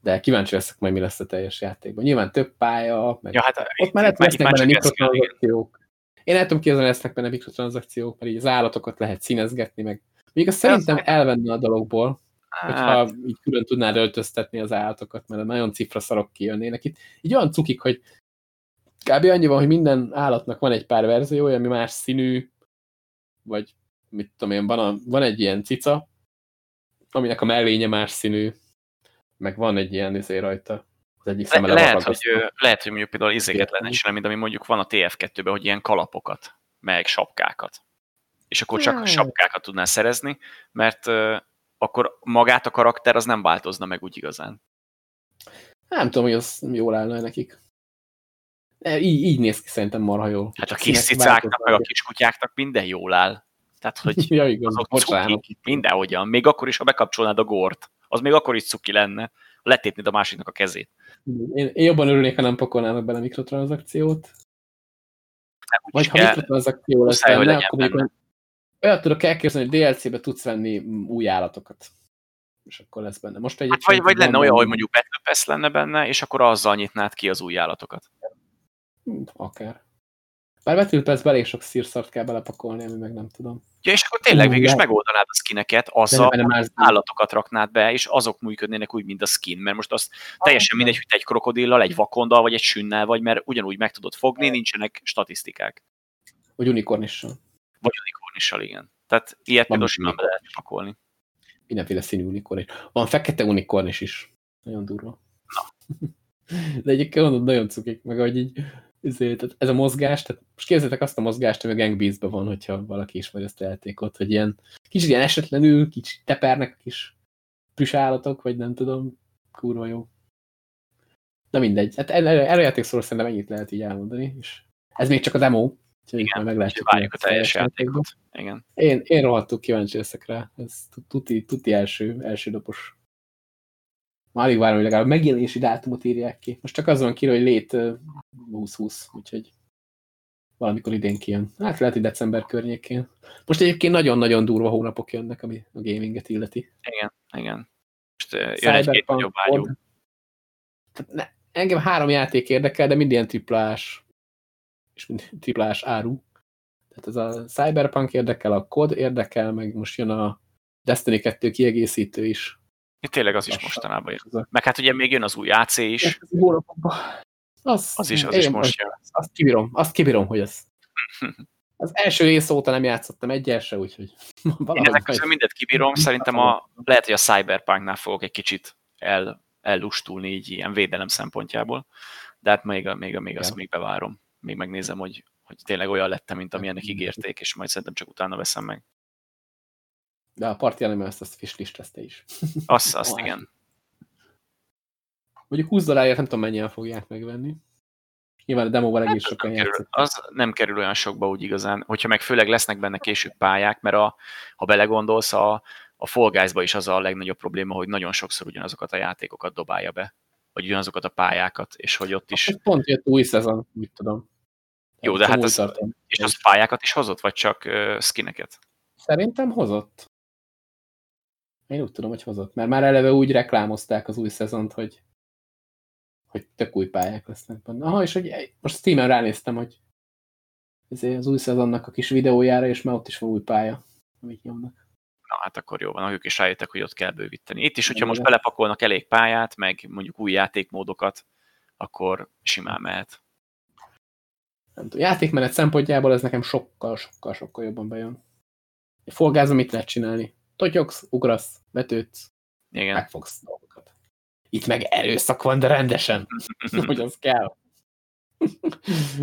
A: De kíváncsi leszek majd, mi lesz a teljes játékban. Nyilván több pálya, meg ja, hát, ott már lehet lesznek benne mikrotranszakciók. Én el tudom képzelni, lesznek benne mikrotranszakciók, mert így az állatokat lehet színezgetni, meg. Még azt szerintem elvenne a dologból, hát. hogyha így külön tudnád öltöztetni az állatokat, mert nagyon cifra szarok kijönnének. Itt így olyan cukik, hogy kb. annyi van, hogy minden állatnak van egy pár verziója, ami más színű, vagy mit tudom én, van, a, van egy ilyen cica, aminek a mellénye más színű, meg van egy ilyen izé rajta. Egyik
B: szeme Le, lehet, hogy, lehet, hogy mondjuk például izéket lenne csinálni, mint ami mondjuk van a TF2-ben, hogy ilyen kalapokat, meg sapkákat. És akkor csak sapkákat tudnál szerezni, mert uh, akkor magát a karakter az nem változna meg úgy igazán.
A: Nem tudom, hogy az jól állna nekik. E, így, így néz ki szerintem marha jó.
B: Hát a kis cicáknak, meg a kis kutyáknak minden jól áll. Tehát, hogy <laughs>
A: ja, igaz, azok cuki,
B: mindenhogyan. Még akkor is, ha bekapcsolnád a gort, az még akkor is cuki lenne. Letépnéd a másiknak a kezét.
A: Én, én jobban örülnék, ha nem pakolnának bele mikrotranszakciót. Nem, Vagy ha mikrotranszakció lesz benne, akkor még olyat tudok elképzelni, hogy DLC-be tudsz venni új állatokat. És akkor lesz benne. Most
B: egy hát vagy, vagy lenne olyan, hogy mondjuk Battle Pass lenne benne, és akkor azzal nyitnád ki az új állatokat.
A: Akár. Bár betűlpesz elég sok szírszart kell belepakolni, ami meg nem tudom.
B: Ja, és akkor tényleg végül is megoldanád a skineket, azzal az állatokat raknád be, és azok működnének úgy, mint a skin, mert most az teljesen mindegy, hogy egy krokodillal, egy vakondal, vagy egy sünnel vagy, mert ugyanúgy meg tudod fogni, nincsenek statisztikák.
A: Vagy unikornissal.
B: Vagy unikornissal, igen. Tehát ilyet például simán be lehet pakolni.
A: Mindenféle színű unikornis. Van fekete unikornis is. Nagyon durva. Na. <laughs> De egyébként mondod, nagyon cukik, meg ahogy így ezért, ez a mozgás, tehát most képzeljétek azt a mozgást, ami a Gang beast van, hogyha valaki ismeri ezt a játékot, hogy ilyen kicsit ilyen esetlenül, kicsit tepernek a kis plüss állatok, vagy nem tudom, kurva jó. Na mindegy, hát erre a játékszóról szerintem ennyit lehet így elmondani, és ez még csak a demo,
B: úgyhogy Igen, meglátjuk. Várjuk a teljes játékot. Igen.
A: Én, én rohadtul kíváncsi leszek rá, ez tuti, tuti első, első már alig várom, hogy legalább megjelenési dátumot írják ki. Most csak az van ki, hogy lét 2020, úgyhogy valamikor idén kijön. Hát lehet, hogy december környékén. Most egyébként nagyon-nagyon durva hónapok jönnek, ami a gaminget illeti.
B: Igen, igen. Most jön egy-két nagyobb vágyó.
A: Ne, engem három játék érdekel, de mind ilyen triplás és mind <laughs> triplás áru. Tehát ez a Cyberpunk érdekel, a COD érdekel, meg most jön a Destiny 2 kiegészítő is.
B: Itt tényleg az is mostanában jön. Meg hát ugye még jön az új AC is.
A: Az,
B: az is, az is most jön.
A: Azt kibírom, azt kibírom, hogy ez. <laughs> Az első rész óta nem játszottam egyel se, úgyhogy <laughs>
B: Én ezek közül mindet kibírom, szerintem a, lehet, hogy a Cyberpunknál fogok egy kicsit el, ellustulni így ilyen védelem szempontjából, de hát még, még, még azt még bevárom. Még megnézem, hogy, hogy tényleg olyan lettem, mint amilyennek ígérték, és majd szerintem csak utána veszem meg.
A: De a Party Animals azt fishlistezte is.
B: Azt, azt <laughs> igen.
A: Mondjuk 20 dollárért nem tudom mennyien fogják megvenni. Nyilván a demóval egész hát, sokan
B: kerül, Az nem kerül olyan sokba úgy igazán, hogyha meg főleg lesznek benne később pályák, mert a, ha belegondolsz, a, a Fall Guys-ba is az a legnagyobb probléma, hogy nagyon sokszor ugyanazokat a játékokat dobálja be, vagy ugyanazokat a pályákat, és hogy ott is... Hát
A: pont jött új szezon, úgy tudom.
B: Jó, de hát az, és az pályákat is hozott, vagy csak uh, skineket?
A: Szerintem hozott. Én úgy tudom, hogy hozott, mert már eleve úgy reklámozták az új szezont, hogy hogy tök új pályák lesznek benne. Aha, és hogy most Steam-en ránéztem, hogy az új szezonnak a kis videójára, és már ott is van új pálya, amit nyomnak.
B: Na hát akkor jó van, ők is rájöttek, hogy ott kell bővíteni. Itt is, hogyha most belepakolnak elég pályát, meg mondjuk új játékmódokat, akkor simán mehet.
A: Nem tudom, játékmenet szempontjából ez nekem sokkal, sokkal, sokkal jobban bejön. Folgázom, mit lehet csinálni? Totyogsz, ugrasz, betődsz, Igen. megfogsz dolgokat. Itt meg erőszak van, de rendesen, <laughs> hogy az kell.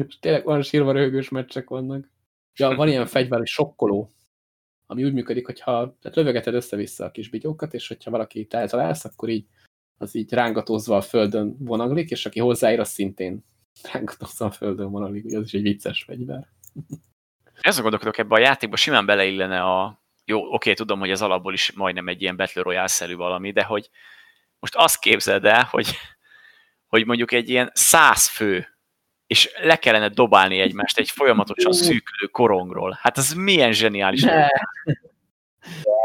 A: És tényleg van sírva röhögős meccsek vannak. Ja, van ilyen fegyver, hogy sokkoló, ami úgy működik, hogyha tehát lövögeted össze-vissza a kis bigyókat, és hogyha valaki eltalálsz, akkor így az így rángatózva a földön vonaglik, és aki hozzáér, az szintén rángatózva a földön vonaglik, ugye az is egy vicces fegyver.
B: Ezzel gondolkodok, ebbe a játékba simán beleillene a... Jó, oké, tudom, hogy az alapból is majdnem egy ilyen Battle Royale-szerű valami, de hogy most azt képzeld el, hogy, hogy mondjuk egy ilyen száz fő, és le kellene dobálni egymást egy folyamatosan szűkülő korongról. Hát az milyen zseniális. Ne.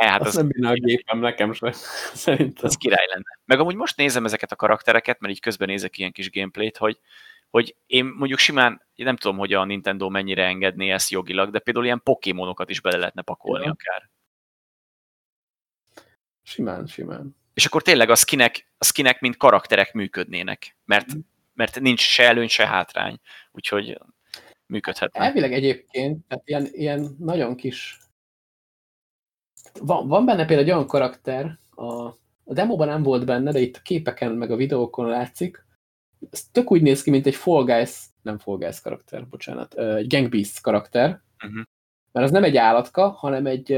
A: Ne, hát az nem benne a gépem, nekem sem. Szerintem.
B: Az király lenne. Meg amúgy most nézem ezeket a karaktereket, mert így közben nézek ilyen kis gameplayt, hogy, hogy én mondjuk simán, én nem tudom, hogy a Nintendo mennyire engedné ezt jogilag, de például ilyen Pokémonokat is bele lehetne pakolni ja. akár.
A: Simán, simán
B: és akkor tényleg a skinek, a skinek mint karakterek működnének, mert, mm. mert nincs se előny, se hátrány, úgyhogy működhetne.
A: Elvileg egyébként, tehát ilyen, ilyen nagyon kis... Van, van benne például egy olyan karakter, a, a demóban nem volt benne, de itt a képeken meg a videókon látszik, ez tök úgy néz ki, mint egy Fall Guys, nem Fall Guys karakter, bocsánat, egy Gang Beast karakter, uh -huh. mert az nem egy állatka, hanem egy,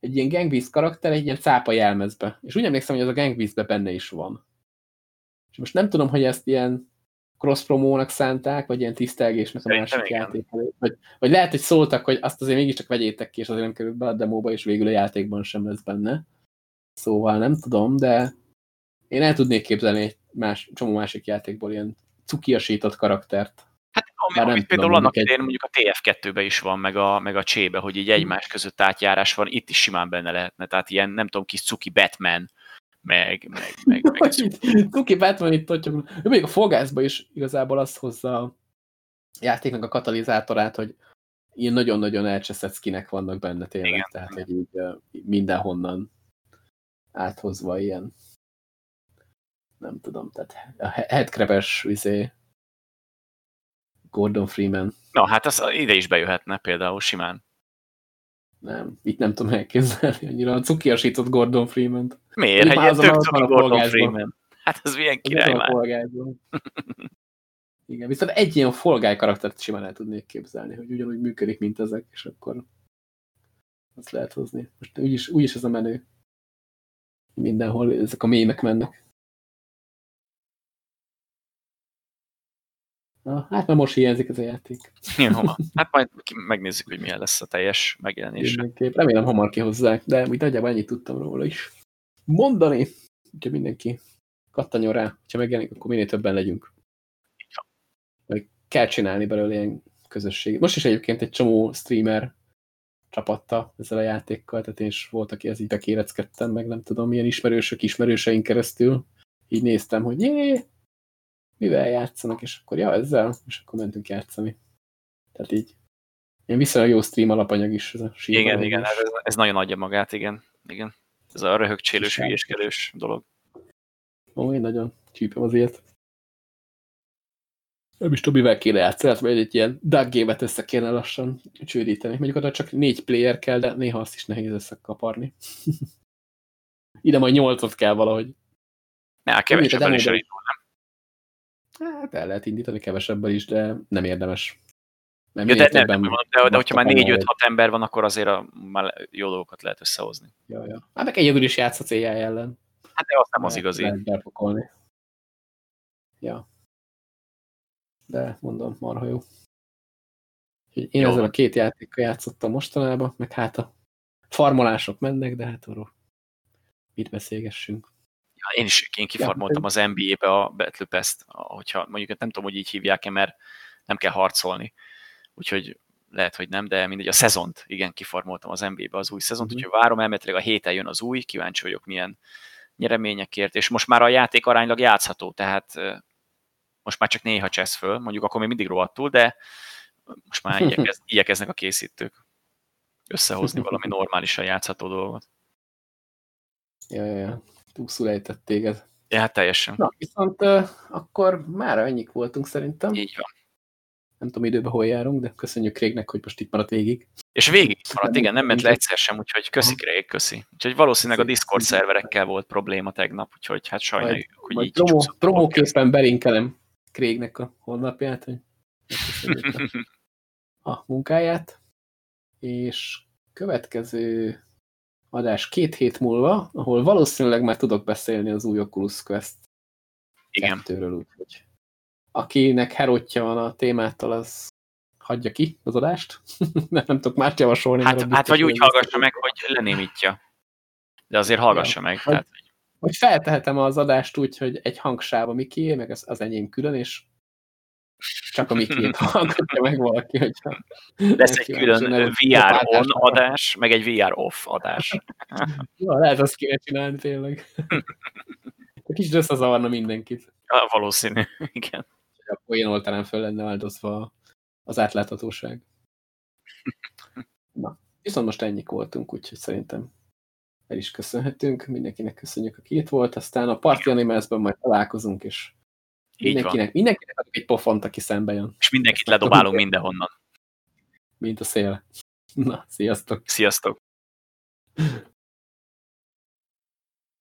A: egy ilyen Gang karakter egy ilyen cápa jelmezbe. És úgy emlékszem, hogy az a Gang benne is van. És most nem tudom, hogy ezt ilyen cross-promónak szánták, vagy ilyen tisztelgésnek a másik játék. Vagy, vagy lehet, hogy szóltak, hogy azt azért mégiscsak vegyétek ki, és azért nem került be a demóba, és végül a játékban sem lesz benne. Szóval nem tudom, de én el tudnék képzelni egy más, csomó másik játékból ilyen cukiasított karaktert.
B: Hát ami, amit például annak idején mondjuk a TF2-be is van, meg a, meg a C-be, hogy így egymás között átjárás van, itt is simán benne lehetne. Tehát ilyen, nem tudom, kis cuki Batman, meg, meg, meg, meg
A: Cuki Batman itt hogy még a fogászba is igazából azt hozza a játéknak a katalizátorát, hogy ilyen nagyon-nagyon elcseszett skinek vannak benne tényleg, Igen. tehát hogy így mindenhonnan áthozva ilyen nem tudom, tehát a headcrabes izé, Gordon Freeman.
B: Na, hát az ide is bejöhetne például simán.
A: Nem, itt nem tudom elképzelni annyira a cukiasított Gordon Freeman-t.
B: Miért? Egy ilyen tök cuki Gordon Freeman. Hát ez milyen király már. <laughs>
A: Igen, viszont egy ilyen Guy karaktert simán el tudnék képzelni, hogy ugyanúgy működik, mint ezek, és akkor azt lehet hozni. Most úgyis, úgyis ez a menő. Mindenhol ezek a mémek mennek. Na, hát már most hiányzik ez a játék.
B: Jó, hát majd megnézzük, hogy milyen lesz a teljes megjelenés.
A: Mindenképp. Remélem hamar kihozzák, de úgy nagyjából ennyit tudtam róla is. Mondani, hogyha mindenki kattanjon rá, ha megjelenik, akkor minél többen legyünk. Vagy kell csinálni belőle ilyen közösség. Most is egyébként egy csomó streamer csapatta ezzel a játékkal, tehát én is volt, aki ez így bekéreckedtem, meg nem tudom, milyen ismerősök ismerőseink keresztül. Így néztem, hogy jé, mivel játszanak, és akkor ja, ezzel, és akkor mentünk játszani. Tehát így. Ilyen viszonylag jó stream alapanyag is ez a
B: Igen, igen, ez, ez nagyon adja magát, igen. igen. Ez a röhögcsélős, hülyéskedős dolog.
A: Ó, én nagyon csípem az ilyet. Nem is Tobivel kéne játszani, mert egy ilyen duck game össze kéne lassan csődíteni. Mondjuk oda csak négy player kell, de néha azt is nehéz összekaparni. <laughs> Ide majd nyolcot kell valahogy.
B: Ne, kevesebben is elindul?
A: Hát el lehet indítani kevesebbel is, de nem érdemes.
B: Mert ja, de, nem, nem, de, de hogyha már 4-5-6 ember van, akkor azért a, már jó dolgokat lehet összehozni.
A: Ja, ja. Hát meg egyedül is játszhatsz AI ellen.
B: Hát de az nem az igazi.
A: Lehet Ja. De mondom, marha jó. Én jó. ezzel a két játékkal játszottam mostanában, meg hát a farmolások mennek, de hát arról mit beszélgessünk.
B: Én is én kifarmoltam az NBA-be a Battle Pass-t, hogyha mondjuk nem tudom, hogy így hívják-e, mert nem kell harcolni. Úgyhogy lehet, hogy nem, de mindegy, a szezont, igen, kifarmoltam az NBA-be az új szezont, mm. úgyhogy várom, elméletileg a héten jön az új, kíváncsi vagyok milyen nyereményekért, és most már a játék aránylag játszható, tehát most már csak néha csesz föl, mondjuk akkor még mindig rohadtul, de most már <laughs> igyekez, igyekeznek a készítők összehozni valami <laughs> normálisan játszható dolgot.
A: Ja, ja, ja. Túlszul ejtett téged.
B: Ja, hát teljesen.
A: Na, viszont uh, akkor már ennyik voltunk szerintem.
B: Így van.
A: Nem tudom időben hol járunk, de köszönjük Krégnek, hogy most itt maradt végig.
B: És végig maradt, igen, nem ment le egyszer sem, úgyhogy köszi Krég, köszi. Úgyhogy valószínűleg a Discord szerverekkel volt probléma tegnap, úgyhogy hát sajnáljuk, hogy így
A: promo, Promóképpen belinkelem Krégnek a honlapját, hogy <laughs> a munkáját, és következő adás két hét múlva, ahol valószínűleg már tudok beszélni az új Oculus Quest
B: Igen. kettőről,
A: úgyhogy akinek herotja van a témától, az hagyja ki az adást. <laughs> nem, nem tudok már javasolni.
B: Hát, hát vagy úgy hallgassa meg, hogy lenémítja. De azért hallgassa ja. meg. Vagy, tehát...
A: vagy feltehetem az adást úgy, hogy egy hangsáv a Mikié, meg az, az enyém külön, és csak a Mikét hallgatja meg valaki, hogyha...
B: Lesz egy külön VR on adás, meg egy VR off adás. <laughs>
A: ja, lehet azt kéne csinálni tényleg. <laughs> A kis összezavarna mindenkit.
B: Ja, valószínű, <laughs> igen.
A: Akkor ilyen oltánán föl lenne áldozva az átláthatóság. Na, viszont most ennyik voltunk, úgyhogy szerintem el is köszönhetünk. Mindenkinek köszönjük, aki itt volt. Aztán a Party Animals-ben majd találkozunk, és mindenkinek, mindenkinek adok egy pofont, aki szembe jön.
B: És mindenkit ledobálunk mindenhonnan.
A: Mint a szél. <laughs> Na, sziasztok!
B: Sziasztok!